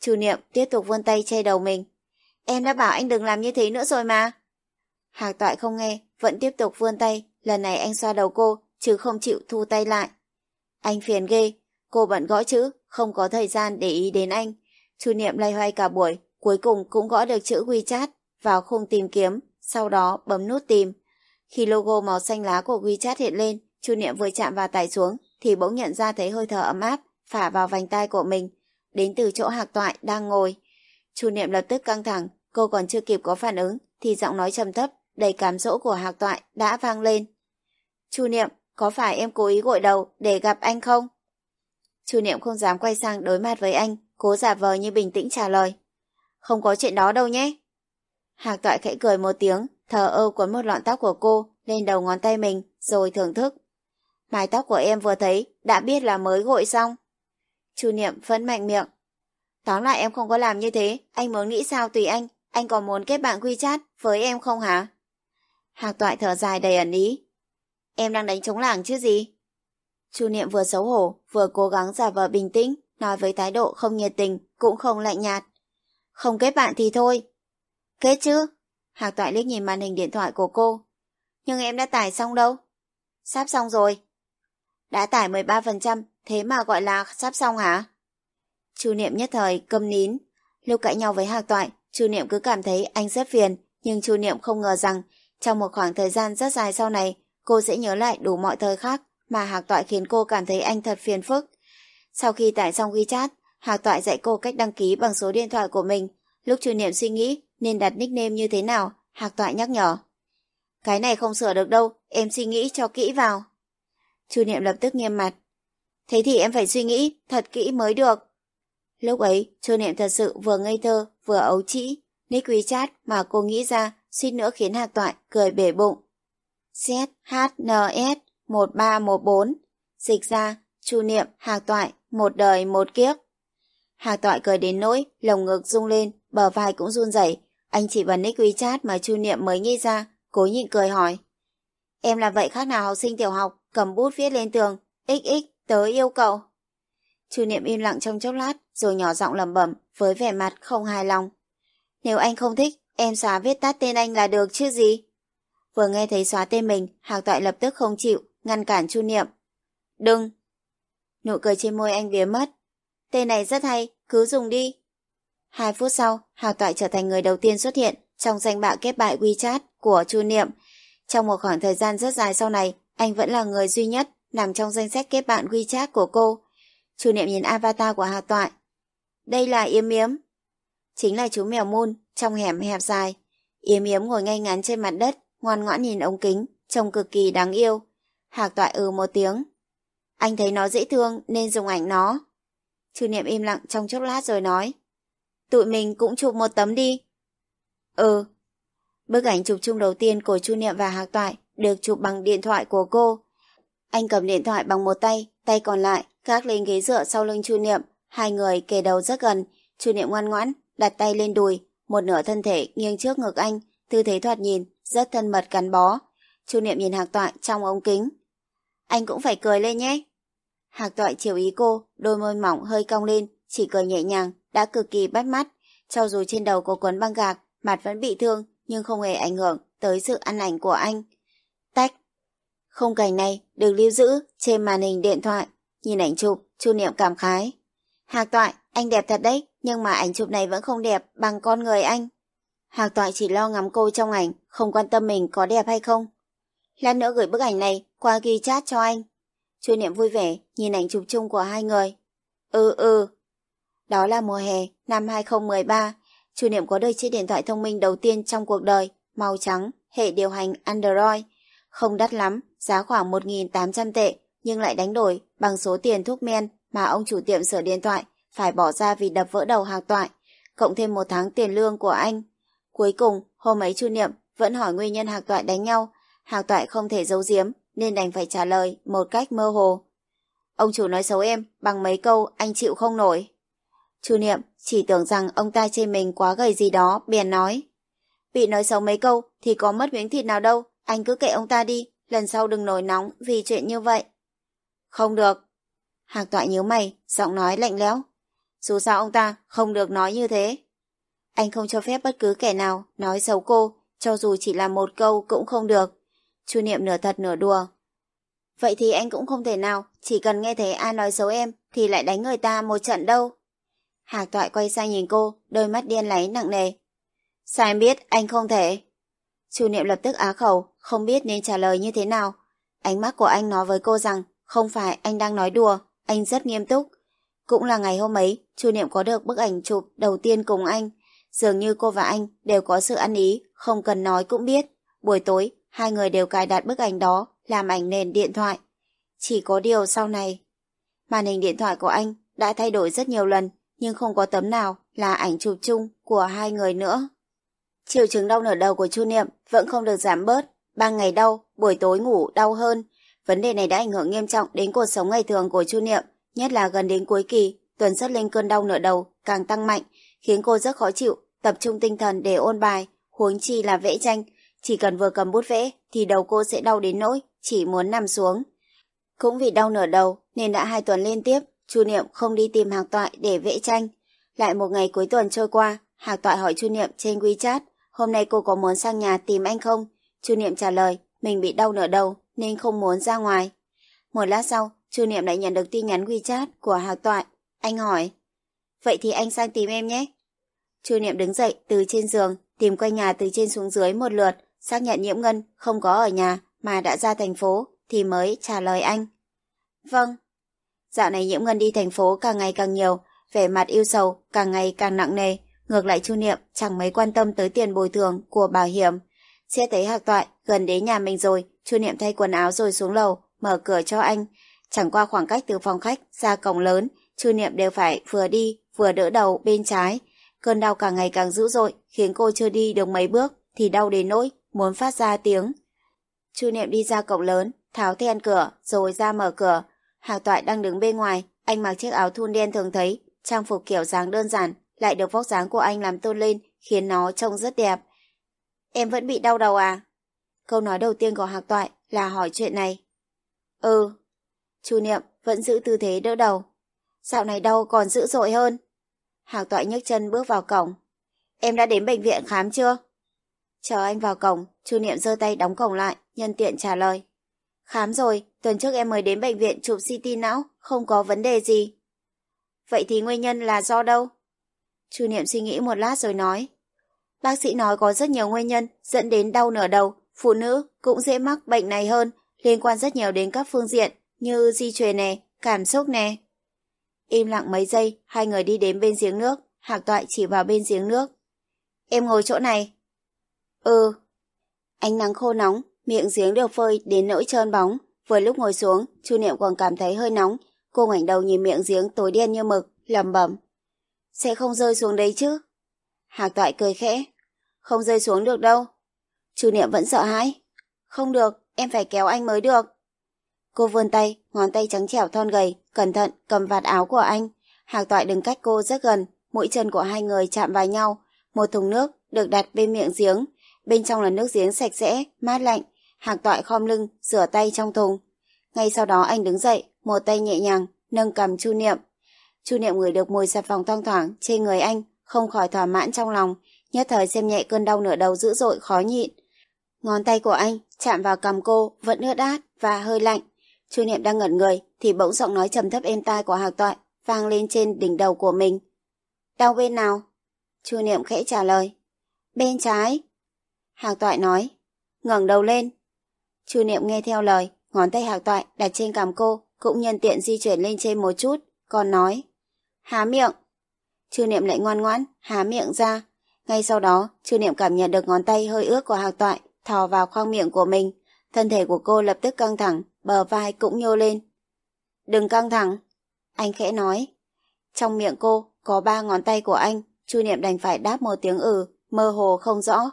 Chu Niệm tiếp tục vươn tay che đầu mình. Em đã bảo anh đừng làm như thế nữa rồi mà. Hạc Toại không nghe, vẫn tiếp tục vươn tay, lần này anh xoa đầu cô, chứ không chịu thu tay lại. Anh phiền ghê, cô bận gõ chữ, không có thời gian để ý đến anh. Chu Niệm lay hoay cả buổi, cuối cùng cũng gõ được chữ WeChat vào khung tìm kiếm, sau đó bấm nút tìm. Khi logo màu xanh lá của WeChat hiện lên, Chu Niệm vừa chạm vào tải xuống thì bỗng nhận ra thấy hơi thở ấm áp phả vào vành tai của mình, đến từ chỗ Hạc Toại đang ngồi. Chu Niệm lập tức căng thẳng, cô còn chưa kịp có phản ứng thì giọng nói trầm thấp, đầy cám dỗ của Hạc Toại đã vang lên. Chu Niệm, có phải em cố ý gội đầu để gặp anh không? Chu Niệm không dám quay sang đối mặt với anh, cố giả vờ như bình tĩnh trả lời. Không có chuyện đó đâu nhé. Hạc Toại khẽ cười một tiếng, thờ ơ quấn một lọn tóc của cô lên đầu ngón tay mình, rồi thưởng thức. Mái tóc của em vừa thấy, đã biết là mới gội xong. Chu Niệm phấn mạnh miệng. Tóm lại em không có làm như thế, anh muốn nghĩ sao tùy anh, anh còn muốn kết bạn quy chat với em không hả? Hạc toại thở dài đầy ẩn ý. Em đang đánh chống lảng chứ gì? Chu Niệm vừa xấu hổ, vừa cố gắng giả vờ bình tĩnh, nói với thái độ không nhiệt tình, cũng không lạnh nhạt. Không kết bạn thì thôi. Kết chứ? Hạc toại liếc nhìn màn hình điện thoại của cô. Nhưng em đã tải xong đâu? Sắp xong rồi. Đã tải 13%, thế mà gọi là sắp xong hả? Chu Niệm nhất thời câm nín. Lúc cãi nhau với Hạc Toại, Chu Niệm cứ cảm thấy anh rất phiền, nhưng Chu Niệm không ngờ rằng trong một khoảng thời gian rất dài sau này, cô sẽ nhớ lại đủ mọi thời khác mà Hạc Toại khiến cô cảm thấy anh thật phiền phức. Sau khi tải xong WeChat, Hạc Toại dạy cô cách đăng ký bằng số điện thoại của mình. Lúc Chu Niệm suy nghĩ nên đặt nickname như thế nào, Hạc Toại nhắc nhở. Cái này không sửa được đâu, em suy nghĩ cho kỹ vào. Chu Niệm lập tức nghiêm mặt. Thế thì em phải suy nghĩ thật kỹ mới được. Lúc ấy, Chu Niệm thật sự vừa ngây thơ, vừa ấu trĩ. Nick WeChat mà cô nghĩ ra suýt nữa khiến Hạc Toại cười bể bụng. ZHNS 1314 Dịch ra, Chu Niệm, Hạc Toại, một đời một kiếp. Hạc Toại cười đến nỗi, lồng ngực rung lên, bờ vai cũng run rẩy. Anh chỉ vào nick WeChat mà Chu Niệm mới nghĩ ra, cố nhịn cười hỏi. Em làm vậy khác nào học sinh tiểu học, cầm bút viết lên tường, xx, tớ yêu cậu. Chu Niệm im lặng trong chốc lát, rồi nhỏ giọng lẩm bẩm với vẻ mặt không hài lòng. Nếu anh không thích, em xóa viết tắt tên anh là được chứ gì? Vừa nghe thấy xóa tên mình, Hạc Toại lập tức không chịu, ngăn cản Chu Niệm. Đừng! Nụ cười trên môi anh biến mất. Tên này rất hay, cứ dùng đi. Hai phút sau, Hào Toại trở thành người đầu tiên xuất hiện trong danh bạ kết bại WeChat của Chu Niệm. Trong một khoảng thời gian rất dài sau này, anh vẫn là người duy nhất nằm trong danh sách kết bạn WeChat của cô. Chu Niệm nhìn avatar của Hào Toại. Đây là Yếm Yếm. Chính là chú mèo mun trong hẻm hẹp dài. Yếm Yếm ngồi ngay ngắn trên mặt đất, ngoan ngoãn nhìn ống kính, trông cực kỳ đáng yêu. Hạc Toại ừ một tiếng. Anh thấy nó dễ thương nên dùng ảnh nó. Chu Niệm im lặng trong chốc lát rồi nói. Tụi mình cũng chụp một tấm đi. Ừ. Bức ảnh chụp chung đầu tiên của Chu Niệm và Hạc Toại được chụp bằng điện thoại của cô. Anh cầm điện thoại bằng một tay, tay còn lại gác lên ghế dựa sau lưng Chu Niệm. Hai người kề đầu rất gần. Chu Niệm ngoan ngoãn, đặt tay lên đùi, một nửa thân thể nghiêng trước ngực anh, tư thế thoạt nhìn rất thân mật gắn bó. Chu Niệm nhìn Hạc Toại trong ống kính. Anh cũng phải cười lên nhé. Hạc Toại chiều ý cô, đôi môi mỏng hơi cong lên, chỉ cười nhẹ nhàng, đã cực kỳ bắt mắt. Cho dù trên đầu có quấn băng gạc, mặt vẫn bị thương, nhưng không hề ảnh hưởng tới sự ăn ảnh của anh. Tách. Không cảnh này được lưu giữ trên màn hình điện thoại. Nhìn ảnh chụp, Chu Niệm cảm khái. Hạc Toại, anh đẹp thật đấy, nhưng mà ảnh chụp này vẫn không đẹp bằng con người anh. Hạc Toại chỉ lo ngắm cô trong ảnh, không quan tâm mình có đẹp hay không. Lát nữa gửi bức ảnh này qua ghi chat cho anh. Chu Niệm vui vẻ nhìn ảnh chụp chung của hai người. Ừ ừ. Đó là mùa hè năm 2013. chủ Niệm có được chiếc điện thoại thông minh đầu tiên trong cuộc đời, màu trắng, hệ điều hành Android. Không đắt lắm, giá khoảng 1.800 tệ, nhưng lại đánh đổi bằng số tiền thuốc men mà ông chủ tiệm sửa điện thoại phải bỏ ra vì đập vỡ đầu hạc toại, cộng thêm một tháng tiền lương của anh. Cuối cùng, hôm ấy Chu Niệm vẫn hỏi nguyên nhân hạc toại đánh nhau. Hạc toại không thể giấu giếm, nên đành phải trả lời một cách mơ hồ. Ông chủ nói xấu em, bằng mấy câu anh chịu không nổi. Chu Niệm chỉ tưởng rằng ông ta trên mình quá gầy gì đó, bèn nói. Bị nói xấu mấy câu thì có mất miếng thịt nào đâu, anh cứ kệ ông ta đi, lần sau đừng nổi nóng vì chuyện như vậy. Không được. Hạc toại nhíu mày, giọng nói lạnh lẽo. Dù sao ông ta không được nói như thế. Anh không cho phép bất cứ kẻ nào nói xấu cô, cho dù chỉ là một câu cũng không được. Chu Niệm nửa thật nửa đùa. Vậy thì anh cũng không thể nào, chỉ cần nghe thấy ai nói xấu em thì lại đánh người ta một trận đâu. Hạc Toại quay sang nhìn cô, đôi mắt điên láy nặng nề. Sao em biết anh không thể? Chu Niệm lập tức á khẩu, không biết nên trả lời như thế nào. Ánh mắt của anh nói với cô rằng không phải anh đang nói đùa, anh rất nghiêm túc. Cũng là ngày hôm ấy, Chu Niệm có được bức ảnh chụp đầu tiên cùng anh. Dường như cô và anh đều có sự ăn ý, không cần nói cũng biết. Buổi tối, hai người đều cài đặt bức ảnh đó làm ảnh nền điện thoại. Chỉ có điều sau này, màn hình điện thoại của anh đã thay đổi rất nhiều lần, nhưng không có tấm nào là ảnh chụp chung của hai người nữa. Triệu chứng đau nửa đầu của Chu Niệm vẫn không được giảm bớt, ban ngày đau, buổi tối ngủ đau hơn. Vấn đề này đã ảnh hưởng nghiêm trọng đến cuộc sống ngày thường của Chu Niệm, nhất là gần đến cuối kỳ, tuần xuất lên cơn đau nửa đầu càng tăng mạnh, khiến cô rất khó chịu, tập trung tinh thần để ôn bài, huống chi là vẽ tranh. Chỉ cần vừa cầm bút vẽ thì đầu cô sẽ đau đến nỗi, chỉ muốn nằm xuống. Cũng vì đau nửa đầu nên đã hai tuần liên tiếp, Chu Niệm không đi tìm Hạc Toại để vẽ tranh. Lại một ngày cuối tuần trôi qua, Hạc Toại hỏi Chu Niệm trên WeChat, hôm nay cô có muốn sang nhà tìm anh không? Chu Niệm trả lời, mình bị đau nửa đầu nên không muốn ra ngoài. Một lát sau, Chu Niệm lại nhận được tin nhắn WeChat của Hạc Toại. Anh hỏi, vậy thì anh sang tìm em nhé. Chu Niệm đứng dậy từ trên giường, tìm quanh nhà từ trên xuống dưới một lượt, xác nhận Nhiễm Ngân không có ở nhà mà đã ra thành phố, thì mới trả lời anh. Vâng. Dạo này Nhiễm Ngân đi thành phố càng ngày càng nhiều, vẻ mặt yêu sầu càng ngày càng nặng nề. Ngược lại Chu Niệm chẳng mấy quan tâm tới tiền bồi thường của bảo hiểm. Xe thấy Hạc Toại gần đến nhà mình rồi, Chu Niệm thay quần áo rồi xuống lầu, mở cửa cho anh. Chẳng qua khoảng cách từ phòng khách ra cổng lớn, Chu Niệm đều phải vừa đi vừa đỡ đầu bên trái. Cơn đau càng ngày càng dữ dội, khiến cô chưa đi được mấy bước thì đau đến nỗi muốn phát ra tiếng. Chu Niệm đi ra cổng lớn, tháo then cửa rồi ra mở cửa. Hạc Toại đang đứng bên ngoài, anh mặc chiếc áo thun đen thường thấy, trang phục kiểu dáng đơn giản, lại được vóc dáng của anh làm tôn lên, khiến nó trông rất đẹp. Em vẫn bị đau đầu à? Câu nói đầu tiên của Hạc Toại là hỏi chuyện này. Ừ. Chu Niệm vẫn giữ tư thế đỡ đầu. Dạo này đau còn dữ dội hơn. Hạc Toại nhấc chân bước vào cổng. Em đã đến bệnh viện khám chưa? Chờ anh vào cổng, Chu Niệm giơ tay đóng cổng lại, nhân tiện trả lời. Khám rồi, tuần trước em mới đến bệnh viện chụp CT não, không có vấn đề gì. Vậy thì nguyên nhân là do đâu? Chu Niệm suy nghĩ một lát rồi nói. Bác sĩ nói có rất nhiều nguyên nhân dẫn đến đau nửa đầu, phụ nữ cũng dễ mắc bệnh này hơn, liên quan rất nhiều đến các phương diện như di truyền nè, cảm xúc nè. Im lặng mấy giây, hai người đi đến bên giếng nước, Hạc Toại chỉ vào bên giếng nước. Em ngồi chỗ này. Ừ. Ánh nắng khô nóng, miệng giếng được phơi đến nỗi trơn bóng. Vừa lúc ngồi xuống, Chu Niệm còn cảm thấy hơi nóng. Cô ngoảnh đầu nhìn miệng giếng tối đen như mực, lẩm bẩm. Sẽ không rơi xuống đấy chứ? Hạc Toại cười khẽ. Không rơi xuống được đâu. Chu Niệm vẫn sợ hãi. Không được, em phải kéo anh mới được. Cô vươn tay, ngón tay trắng trẻo thon gầy, cẩn thận cầm vạt áo của anh. Hạc Toại đứng cách cô rất gần, mũi chân của hai người chạm vào nhau. Một thùng nước được đặt bên miệng giếng, bên trong là nước giếng sạch sẽ, mát lạnh. Hạc Toại khom lưng, rửa tay trong thùng. Ngay sau đó anh đứng dậy, một tay nhẹ nhàng, nâng cầm Chu Niệm. Chu Niệm ngửi được mùi xà phòng thoang thoảng trên người anh, không khỏi thỏa mãn trong lòng, nhất thời xem nhẹ cơn đau nửa đầu dữ dội khó nhịn. Ngón tay của anh chạm vào cầm cô vẫn ướt át và hơi lạnh. Chu Niệm đang ngẩn người thì bỗng giọng nói trầm thấp êm tai của Hạc Toại vang lên trên đỉnh đầu của mình. Đau bên nào? Chu Niệm khẽ trả lời. Bên trái. Hạc Toại nói. ngẩng đầu lên. Chu Niệm nghe theo lời, ngón tay Hạc Toại đặt trên cằm cô, cũng nhân tiện di chuyển lên trên một chút, còn nói. Há miệng. Chu Niệm lại ngoan ngoãn, há miệng ra. Ngay sau đó, Chu Niệm cảm nhận được ngón tay hơi ướt của Hạc Toại thò vào khoang miệng của mình. Thân thể của cô lập tức căng thẳng, bờ vai cũng nhô lên. Đừng căng thẳng, anh khẽ nói. Trong miệng cô có ba ngón tay của anh, Chu Niệm đành phải đáp một tiếng ừ, mơ hồ không rõ.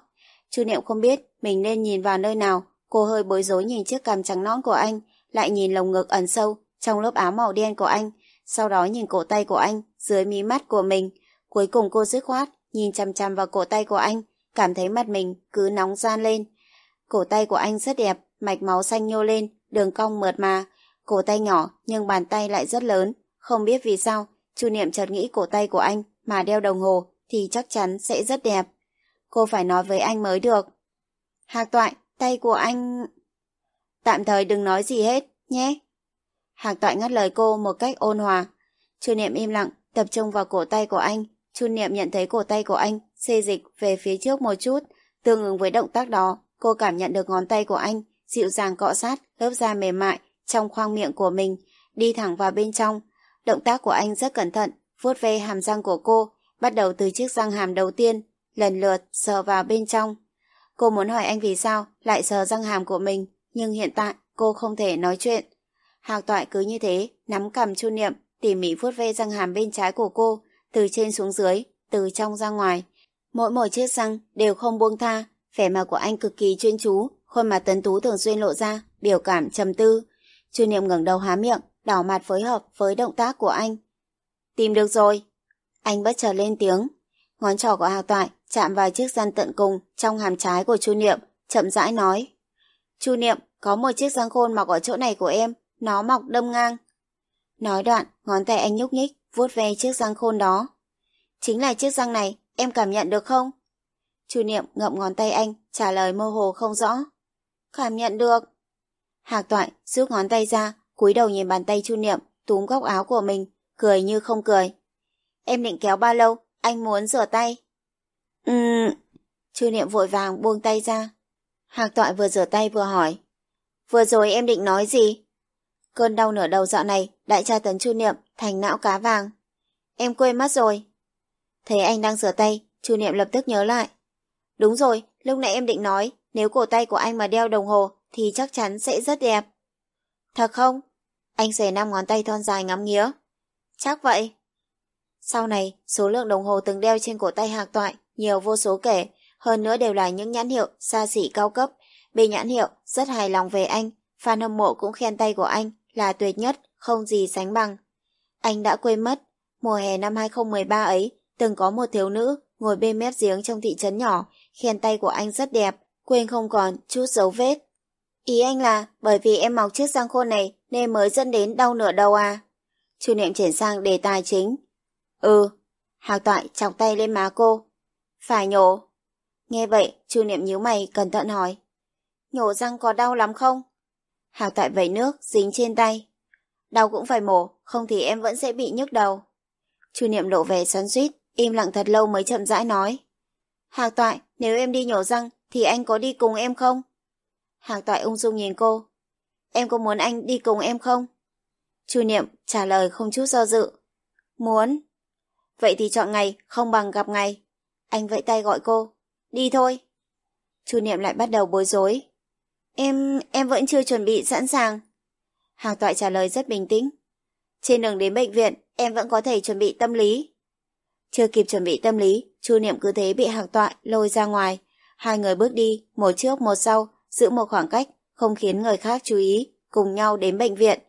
Chu Niệm không biết mình nên nhìn vào nơi nào, cô hơi bối rối nhìn chiếc cằm trắng nõn của anh, lại nhìn lồng ngực ẩn sâu trong lớp áo màu đen của anh, sau đó nhìn cổ tay của anh dưới mí mắt của mình. Cuối cùng cô dứt khoát, nhìn chằm chằm vào cổ tay của anh, cảm thấy mặt mình cứ nóng gian lên. Cổ tay của anh rất đẹp, mạch máu xanh nhô lên, đường cong mượt mà. Cổ tay nhỏ nhưng bàn tay lại rất lớn. Không biết vì sao, Chu Niệm chợt nghĩ cổ tay của anh mà đeo đồng hồ thì chắc chắn sẽ rất đẹp. Cô phải nói với anh mới được. Hạc toại, tay của anh... Tạm thời đừng nói gì hết, nhé. Hạc toại ngắt lời cô một cách ôn hòa. Chu Niệm im lặng, tập trung vào cổ tay của anh. Chu Niệm nhận thấy cổ tay của anh xê dịch về phía trước một chút. Tương ứng với động tác đó, cô cảm nhận được ngón tay của anh dịu dàng cọ sát lớp da mềm mại trong khoang miệng của mình, đi thẳng vào bên trong. Động tác của anh rất cẩn thận, vuốt ve hàm răng của cô, bắt đầu từ chiếc răng hàm đầu tiên, lần lượt sờ vào bên trong. Cô muốn hỏi anh vì sao lại sờ răng hàm của mình, nhưng hiện tại cô không thể nói chuyện. Hạc toại cứ như thế, nắm cầm chu niệm, tỉ mỉ vuốt ve răng hàm bên trái của cô, từ trên xuống dưới, từ trong ra ngoài. Mỗi một chiếc răng đều không buông tha, vẻ mặt của anh cực kỳ chuyên chú, khuôn mặt tấn tú thường xuyên lộ ra, biểu cảm trầm tư. Chu Niệm ngẩng đầu há miệng, đảo mặt phối hợp với động tác của anh. Tìm được rồi. Anh bất chợt lên tiếng. Ngón trỏ của Hạc Toại chạm vào chiếc răng tận cùng trong hàm trái của Chu Niệm, chậm rãi nói. Chu Niệm, có một chiếc răng khôn mọc ở chỗ này của em, nó mọc đâm ngang. Nói đoạn, ngón tay anh nhúc nhích, vuốt ve chiếc răng khôn đó. Chính là chiếc răng này, em cảm nhận được không? Chu Niệm ngậm ngón tay anh, trả lời mơ hồ không rõ. Cảm nhận được. Hạc Toại rút ngón tay ra, cúi đầu nhìn bàn tay Chu Niệm, túm góc áo của mình, cười như không cười. Em định kéo bao lâu? Anh muốn rửa tay. Ừm. Chư Niệm vội vàng buông tay ra. Hạc Toại vừa rửa tay vừa hỏi. Vừa rồi em định nói gì? Cơn đau nửa đầu dạo này đại tra tấn Chu Niệm thành não cá vàng. Em quên mất rồi. Thấy anh đang rửa tay, Chu Niệm lập tức nhớ lại. Đúng rồi, lúc nãy em định nói, nếu cổ tay của anh mà đeo đồng hồ thì chắc chắn sẽ rất đẹp. Thật không? Anh xòe năm ngón tay thon dài ngắm nghía. Chắc vậy. Sau này, số lượng đồng hồ từng đeo trên cổ tay hạc toại nhiều vô số kể, hơn nữa đều là những nhãn hiệu xa xỉ cao cấp. Bị nhãn hiệu rất hài lòng về anh, fan hâm mộ cũng khen tay của anh là tuyệt nhất, không gì sánh bằng. Anh đã quên mất, mùa hè năm 2013 ấy, từng có một thiếu nữ ngồi bên mép giếng trong thị trấn nhỏ, khen tay của anh rất đẹp, quên không còn chút dấu vết. Ý anh là bởi vì em mọc chiếc răng khôn này nên mới dẫn đến đau nửa đầu à? Chu Niệm chuyển sang đề tài chính. Ừ. Hạc Toại chọc tay lên má cô. Phải nhổ. Nghe vậy, Chu Niệm nhíu mày cẩn thận hỏi. Nhổ răng có đau lắm không? hào tại vẩy nước dính trên tay. Đau cũng phải mổ, không thì em vẫn sẽ bị nhức đầu. Chu Niệm lộ vẻ xoắn suýt, im lặng thật lâu mới chậm rãi nói. Hạc Toại, nếu em đi nhổ răng thì anh có đi cùng em không? Hạc Toại ung dung nhìn cô. Em có muốn anh đi cùng em không? Chu Niệm trả lời không chút do dự. Muốn. Vậy thì chọn ngày không bằng gặp ngày. Anh vẫy tay gọi cô. Đi thôi. Chu Niệm lại bắt đầu bối rối. Em, em vẫn chưa chuẩn bị sẵn sàng. Hàng toại trả lời rất bình tĩnh. Trên đường đến bệnh viện, em vẫn có thể chuẩn bị tâm lý. Chưa kịp chuẩn bị tâm lý, Chu Niệm cứ thế bị hàng toại lôi ra ngoài. Hai người bước đi, một trước một sau, giữ một khoảng cách, không khiến người khác chú ý, cùng nhau đến bệnh viện.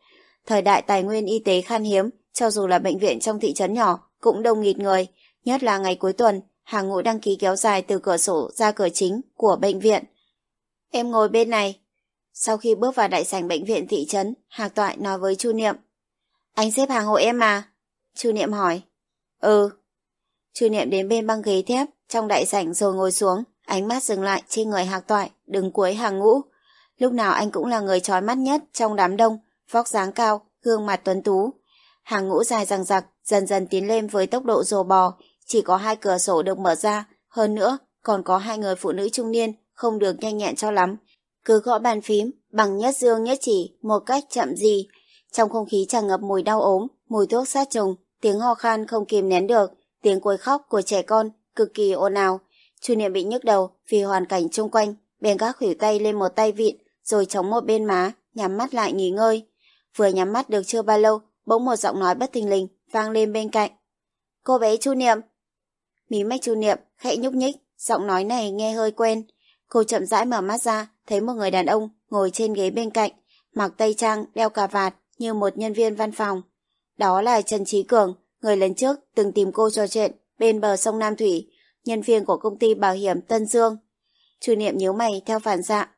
Thời đại tài nguyên y tế khan hiếm, cho dù là bệnh viện trong thị trấn nhỏ, cũng đông nghịt người, nhất là ngày cuối tuần, hàng ngũ đăng ký kéo dài từ cửa sổ ra cửa chính của bệnh viện. Em ngồi bên này. Sau khi bước vào đại sảnh bệnh viện thị trấn, Hạc Toại nói với Chu Niệm. Anh xếp hàng hộ em mà. Chu Niệm hỏi. Ừ. Chu Niệm đến bên băng ghế thép trong đại sảnh rồi ngồi xuống, ánh mắt dừng lại trên người Hạc Toại, đứng cuối hàng ngũ. Lúc nào anh cũng là người trói mắt nhất trong đám đông, vóc dáng cao, gương mặt tuấn tú. Hàng ngũ dài rằng rặc, dần dần tiến lên với tốc độ rồ bò, chỉ có hai cửa sổ được mở ra, hơn nữa còn có hai người phụ nữ trung niên không được nhanh nhẹn cho lắm. Cứ gõ bàn phím bằng nhất dương nhất chỉ một cách chậm gì. Trong không khí tràn ngập mùi đau ốm, mùi thuốc sát trùng, tiếng ho khan không kìm nén được, tiếng quấy khóc của trẻ con cực kỳ ồn ào. Chu Niệm bị nhức đầu vì hoàn cảnh chung quanh, bèn gác khuỷu tay lên một tay vịn, rồi chống một bên má, nhắm mắt lại nghỉ ngơi. Vừa nhắm mắt được chưa bao lâu, bỗng một giọng nói bất thình lình vang lên bên cạnh. Cô bé Chu Niệm. Mí mách Chu Niệm khẽ nhúc nhích, giọng nói này nghe hơi quen. Cô chậm rãi mở mắt ra, thấy một người đàn ông ngồi trên ghế bên cạnh, mặc tây trang, đeo cà vạt như một nhân viên văn phòng. Đó là Trần Trí Cường, người lần trước từng tìm cô trò chuyện bên bờ sông Nam Thủy, nhân viên của công ty bảo hiểm Tân Dương. Chu Niệm nhíu mày theo phản xạ.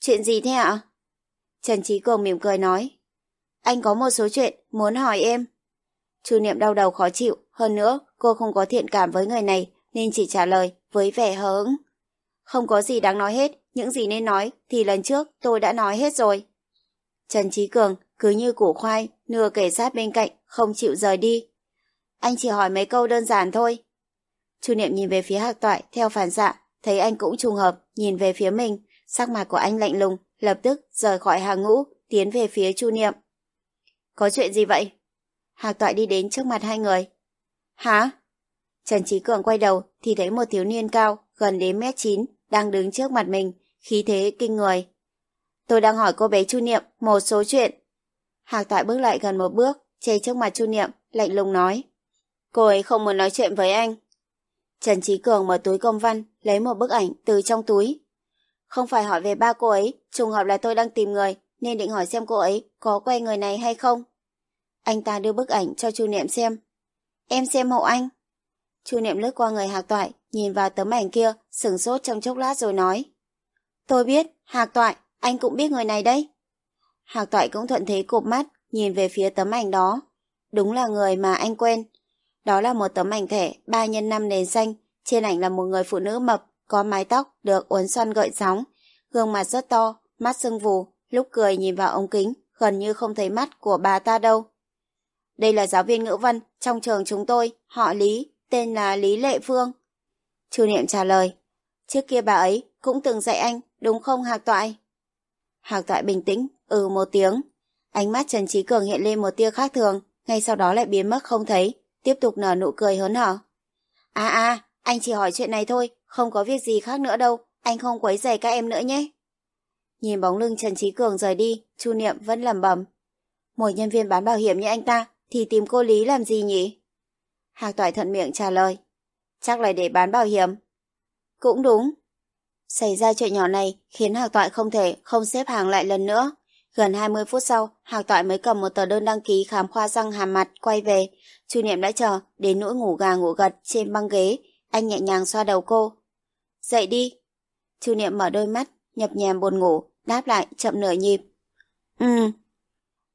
Chuyện gì thế ạ? Trần Trí Cường mỉm cười nói. Anh có một số chuyện muốn hỏi em. Chu Niệm đau đầu khó chịu, hơn nữa cô không có thiện cảm với người này nên chỉ trả lời với vẻ hờ hững. Không có gì đáng nói hết, những gì nên nói thì lần trước tôi đã nói hết rồi. Trần Trí Cường cứ như củ khoai, nửa kể sát bên cạnh, không chịu rời đi. Anh chỉ hỏi mấy câu đơn giản thôi. Chu Niệm nhìn về phía Hạc Toại theo phản xạ, thấy anh cũng trùng hợp, nhìn về phía mình, sắc mặt của anh lạnh lùng, lập tức rời khỏi hàng ngũ, tiến về phía Chu Niệm. Có chuyện gì vậy? Hạc Toại đi đến trước mặt hai người. Hả? Trần Trí Cường quay đầu thì thấy một thiếu niên cao, gần đến mét chín, đang đứng trước mặt mình, khí thế kinh người. Tôi đang hỏi cô bé Chu Niệm một số chuyện. Hạc Toại bước lại gần một bước, che trước mặt Chu Niệm, lạnh lùng nói. Cô ấy không muốn nói chuyện với anh. Trần Trí Cường mở túi công văn, lấy một bức ảnh từ trong túi. Không phải hỏi về ba cô ấy, trùng hợp là tôi đang tìm người, nên định hỏi xem cô ấy có quen người này hay không. Anh ta đưa bức ảnh cho Chu Niệm xem. Em xem hộ anh. Chu Niệm lướt qua người Hạc Toại, nhìn vào tấm ảnh kia, sửng sốt trong chốc lát rồi nói. Tôi biết, Hạc Toại, anh cũng biết người này đấy. Hạc Toại cũng thuận thế cụp mắt, nhìn về phía tấm ảnh đó. Đúng là người mà anh quen. Đó là một tấm ảnh thẻ 3 x 5 nền xanh. Trên ảnh là một người phụ nữ mập, có mái tóc, được uốn xoăn gợi sóng. Gương mặt rất to, mắt sưng vù, lúc cười nhìn vào ống kính, gần như không thấy mắt của bà ta đâu. Đây là giáo viên ngữ văn trong trường chúng tôi, họ Lý, tên là Lý Lệ Phương. Chu Niệm trả lời, trước kia bà ấy cũng từng dạy anh, đúng không Hạc Toại? Hạc Toại bình tĩnh, ừ một tiếng. Ánh mắt Trần Trí Cường hiện lên một tia khác thường, ngay sau đó lại biến mất không thấy, tiếp tục nở nụ cười hớn hở. À à, anh chỉ hỏi chuyện này thôi, không có việc gì khác nữa đâu, anh không quấy rầy các em nữa nhé. Nhìn bóng lưng Trần Trí Cường rời đi, Chu Niệm vẫn lẩm bẩm. Một nhân viên bán bảo hiểm như anh ta thì tìm cô Lý làm gì nhỉ? Hạc Toại thuận miệng trả lời. Chắc là để bán bảo hiểm. Cũng đúng. Xảy ra chuyện nhỏ này khiến Hạc Toại không thể không xếp hàng lại lần nữa. Gần 20 phút sau, Hạc Toại mới cầm một tờ đơn đăng ký khám khoa răng hàm mặt quay về. Chu Niệm đã chờ đến nỗi ngủ gà ngủ gật trên băng ghế. Anh nhẹ nhàng xoa đầu cô. Dậy đi. Chu Niệm mở đôi mắt, nhập nhèm buồn ngủ, đáp lại chậm nửa nhịp. Ừ.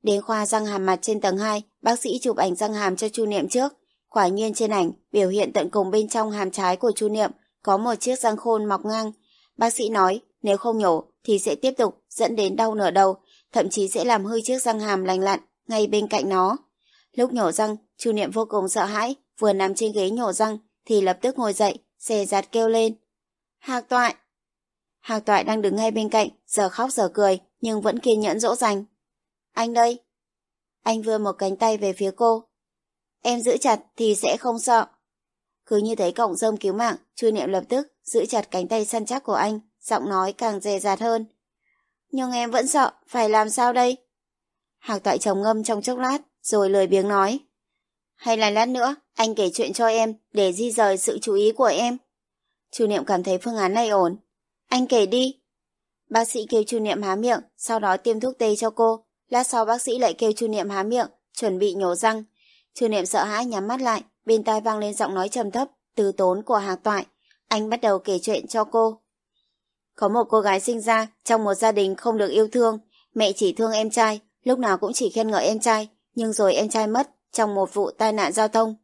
Đến khoa răng hàm mặt trên tầng 2, bác sĩ chụp ảnh răng hàm cho Chu Niệm trước. Quả nhiên trên ảnh, biểu hiện tận cùng bên trong hàm trái của Chu Niệm có một chiếc răng khôn mọc ngang. Bác sĩ nói, nếu không nhổ thì sẽ tiếp tục dẫn đến đau nửa đầu, thậm chí sẽ làm hư chiếc răng hàm lành lặn ngay bên cạnh nó. Lúc nhổ răng, Chu Niệm vô cùng sợ hãi, vừa nằm trên ghế nhổ răng thì lập tức ngồi dậy, xè giặt kêu lên. Hạc toại! Hạc toại đang đứng ngay bên cạnh, giờ khóc giờ cười, nhưng vẫn kiên nhẫn dỗ dành. Anh đây! Anh vươn một cánh tay về phía cô. Em giữ chặt thì sẽ không sợ. Cứ như thấy cọng rơm cứu mạng, Chu Niệm lập tức giữ chặt cánh tay săn chắc của anh, giọng nói càng dè dạt hơn. Nhưng em vẫn sợ, phải làm sao đây? Hạc toại trầm ngâm trong chốc lát, rồi lười biếng nói. Hay là lát nữa, anh kể chuyện cho em để di rời sự chú ý của em. Chu Niệm cảm thấy phương án này ổn. Anh kể đi. Bác sĩ kêu Chu Niệm há miệng, sau đó tiêm thuốc tê cho cô. Lát sau bác sĩ lại kêu Chu Niệm há miệng, chuẩn bị nhổ răng. Chu Niệm sợ hãi nhắm mắt lại, bên tai vang lên giọng nói trầm thấp, từ tốn của Hạc Toại. Anh bắt đầu kể chuyện cho cô. Có một cô gái sinh ra trong một gia đình không được yêu thương, mẹ chỉ thương em trai, lúc nào cũng chỉ khen ngợi em trai, nhưng rồi em trai mất trong một vụ tai nạn giao thông.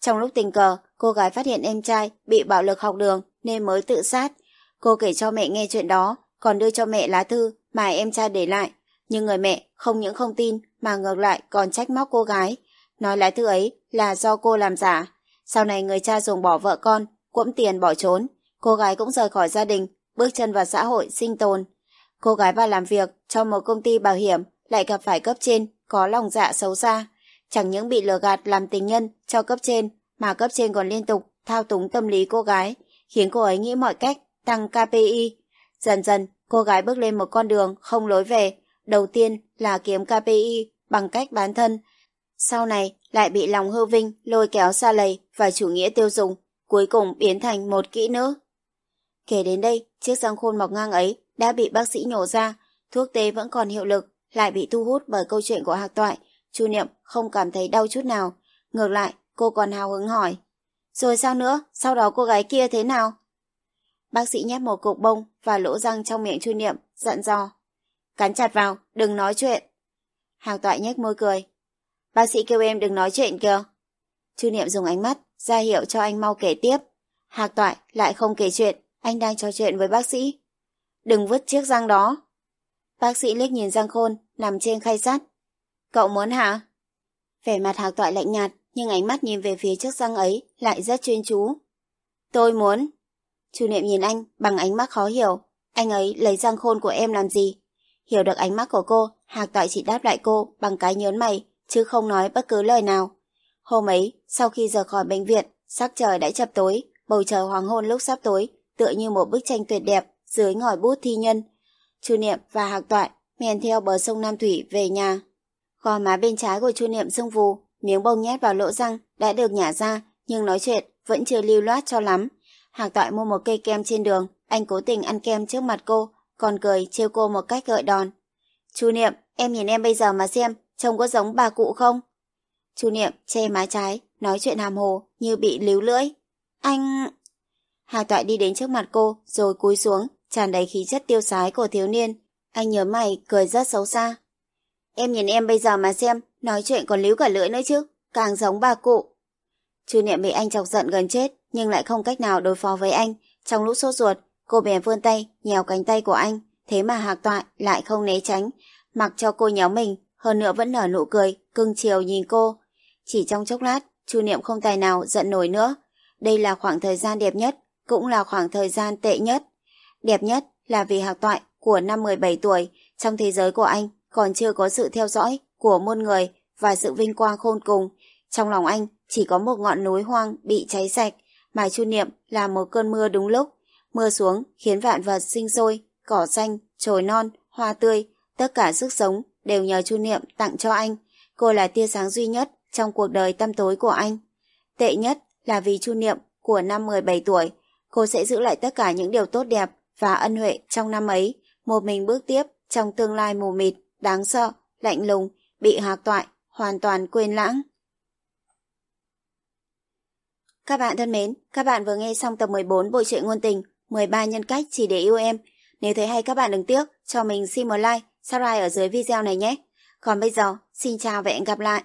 Trong lúc tình cờ, cô gái phát hiện em trai bị bạo lực học đường nên mới tự sát. Cô kể cho mẹ nghe chuyện đó, còn đưa cho mẹ lá thư mà em trai để lại. Nhưng người mẹ không những không tin mà ngược lại còn trách móc cô gái. Nói lá thư ấy là do cô làm giả. Sau này người cha dùng bỏ vợ con, quẫm tiền bỏ trốn. Cô gái cũng rời khỏi gia đình, bước chân vào xã hội sinh tồn. Cô gái vào làm việc cho một công ty bảo hiểm lại gặp phải cấp trên có lòng dạ xấu xa. Chẳng những bị lừa gạt làm tình nhân cho cấp trên mà cấp trên còn liên tục thao túng tâm lý cô gái, khiến cô ấy nghĩ mọi cách tăng KPI. Dần dần, cô gái bước lên một con đường không lối về. Đầu tiên là kiếm KPI bằng cách bán thân. Sau này lại bị lòng hư vinh lôi kéo xa lầy và chủ nghĩa tiêu dùng, cuối cùng biến thành một kỹ nữ. Kể đến đây, chiếc răng khôn mọc ngang ấy đã bị bác sĩ nhổ ra, thuốc tê vẫn còn hiệu lực, lại bị thu hút bởi câu chuyện của Hạc Toại. Chu Niệm không cảm thấy đau chút nào. Ngược lại, cô còn hào hứng hỏi. Rồi sao nữa? Sau đó cô gái kia thế nào? Bác sĩ nhét một cục bông và lỗ răng trong miệng Chu Niệm, dặn dò. Cắn chặt vào, đừng nói chuyện. Hàng Toại nhếch môi cười. Bác sĩ kêu em đừng nói chuyện kìa. Chu Niệm dùng ánh mắt, ra hiệu cho anh mau kể tiếp. Hạc Toại lại không kể chuyện, anh đang trò chuyện với bác sĩ. Đừng vứt chiếc răng đó. Bác sĩ liếc nhìn răng khôn, nằm trên khay sắt. Cậu muốn hả? Vẻ mặt hạc toại lạnh nhạt, nhưng ánh mắt nhìn về phía chiếc răng ấy lại rất chuyên chú. Tôi muốn. Chu niệm nhìn anh bằng ánh mắt khó hiểu. Anh ấy lấy răng khôn của em làm gì? Hiểu được ánh mắt của cô, hạc toại chỉ đáp lại cô bằng cái nhớn mày, chứ không nói bất cứ lời nào. Hôm ấy, sau khi rời khỏi bệnh viện, sắc trời đã chập tối, bầu trời hoàng hôn lúc sắp tối tựa như một bức tranh tuyệt đẹp dưới ngòi bút thi nhân. Chu Niệm và Hạc Toại men theo bờ sông Nam Thủy về nhà. Gò má bên trái của Chu Niệm sưng vù, miếng bông nhét vào lỗ răng đã được nhả ra, nhưng nói chuyện vẫn chưa lưu loát cho lắm. Hạc Toại mua một cây kem trên đường, anh cố tình ăn kem trước mặt cô, còn cười trêu cô một cách gợi đòn. Chu Niệm, em nhìn em bây giờ mà xem, trông có giống bà cụ không? Chu Niệm che má trái, nói chuyện hàm hồ như bị líu lưỡi. Anh... Hà Toại đi đến trước mặt cô, rồi cúi xuống, tràn đầy khí chất tiêu sái của thiếu niên. Anh nhớ mày, cười rất xấu xa. Em nhìn em bây giờ mà xem, nói chuyện còn líu cả lưỡi nữa chứ, càng giống bà cụ. Chu Niệm bị anh chọc giận gần chết, nhưng lại không cách nào đối phó với anh. Trong lúc sốt ruột, cô bèn vươn tay, nhèo cánh tay của anh, thế mà Hạc Toại lại không né tránh, mặc cho cô nhéo mình, hơn nữa vẫn nở nụ cười, cưng chiều nhìn cô. Chỉ trong chốc lát, Chu Niệm không tài nào giận nổi nữa. Đây là khoảng thời gian đẹp nhất, cũng là khoảng thời gian tệ nhất. Đẹp nhất là vì Hạc Toại của năm 17 tuổi, trong thế giới của anh còn chưa có sự theo dõi của muôn người và sự vinh quang khôn cùng. Trong lòng anh chỉ có một ngọn núi hoang bị cháy sạch, mà Chu Niệm là một cơn mưa đúng lúc. Mưa xuống khiến vạn vật sinh sôi, cỏ xanh, trồi non, hoa tươi, tất cả sức sống đều nhờ Chu Niệm tặng cho anh. Cô là tia sáng duy nhất trong cuộc đời tăm tối của anh. Tệ nhất là vì Chu Niệm của năm 17 tuổi, cô sẽ giữ lại tất cả những điều tốt đẹp và ân huệ trong năm ấy, một mình bước tiếp trong tương lai mù mịt, đáng sợ, lạnh lùng, bị hạc toại, hoàn toàn quên lãng. Các bạn thân mến, các bạn vừa nghe xong tập 14 bộ truyện ngôn tình 13 nhân cách chỉ để yêu em. Nếu thấy hay các bạn đừng tiếc, cho mình xin một like, subscribe ở dưới video này nhé. Còn bây giờ, xin chào và hẹn gặp lại.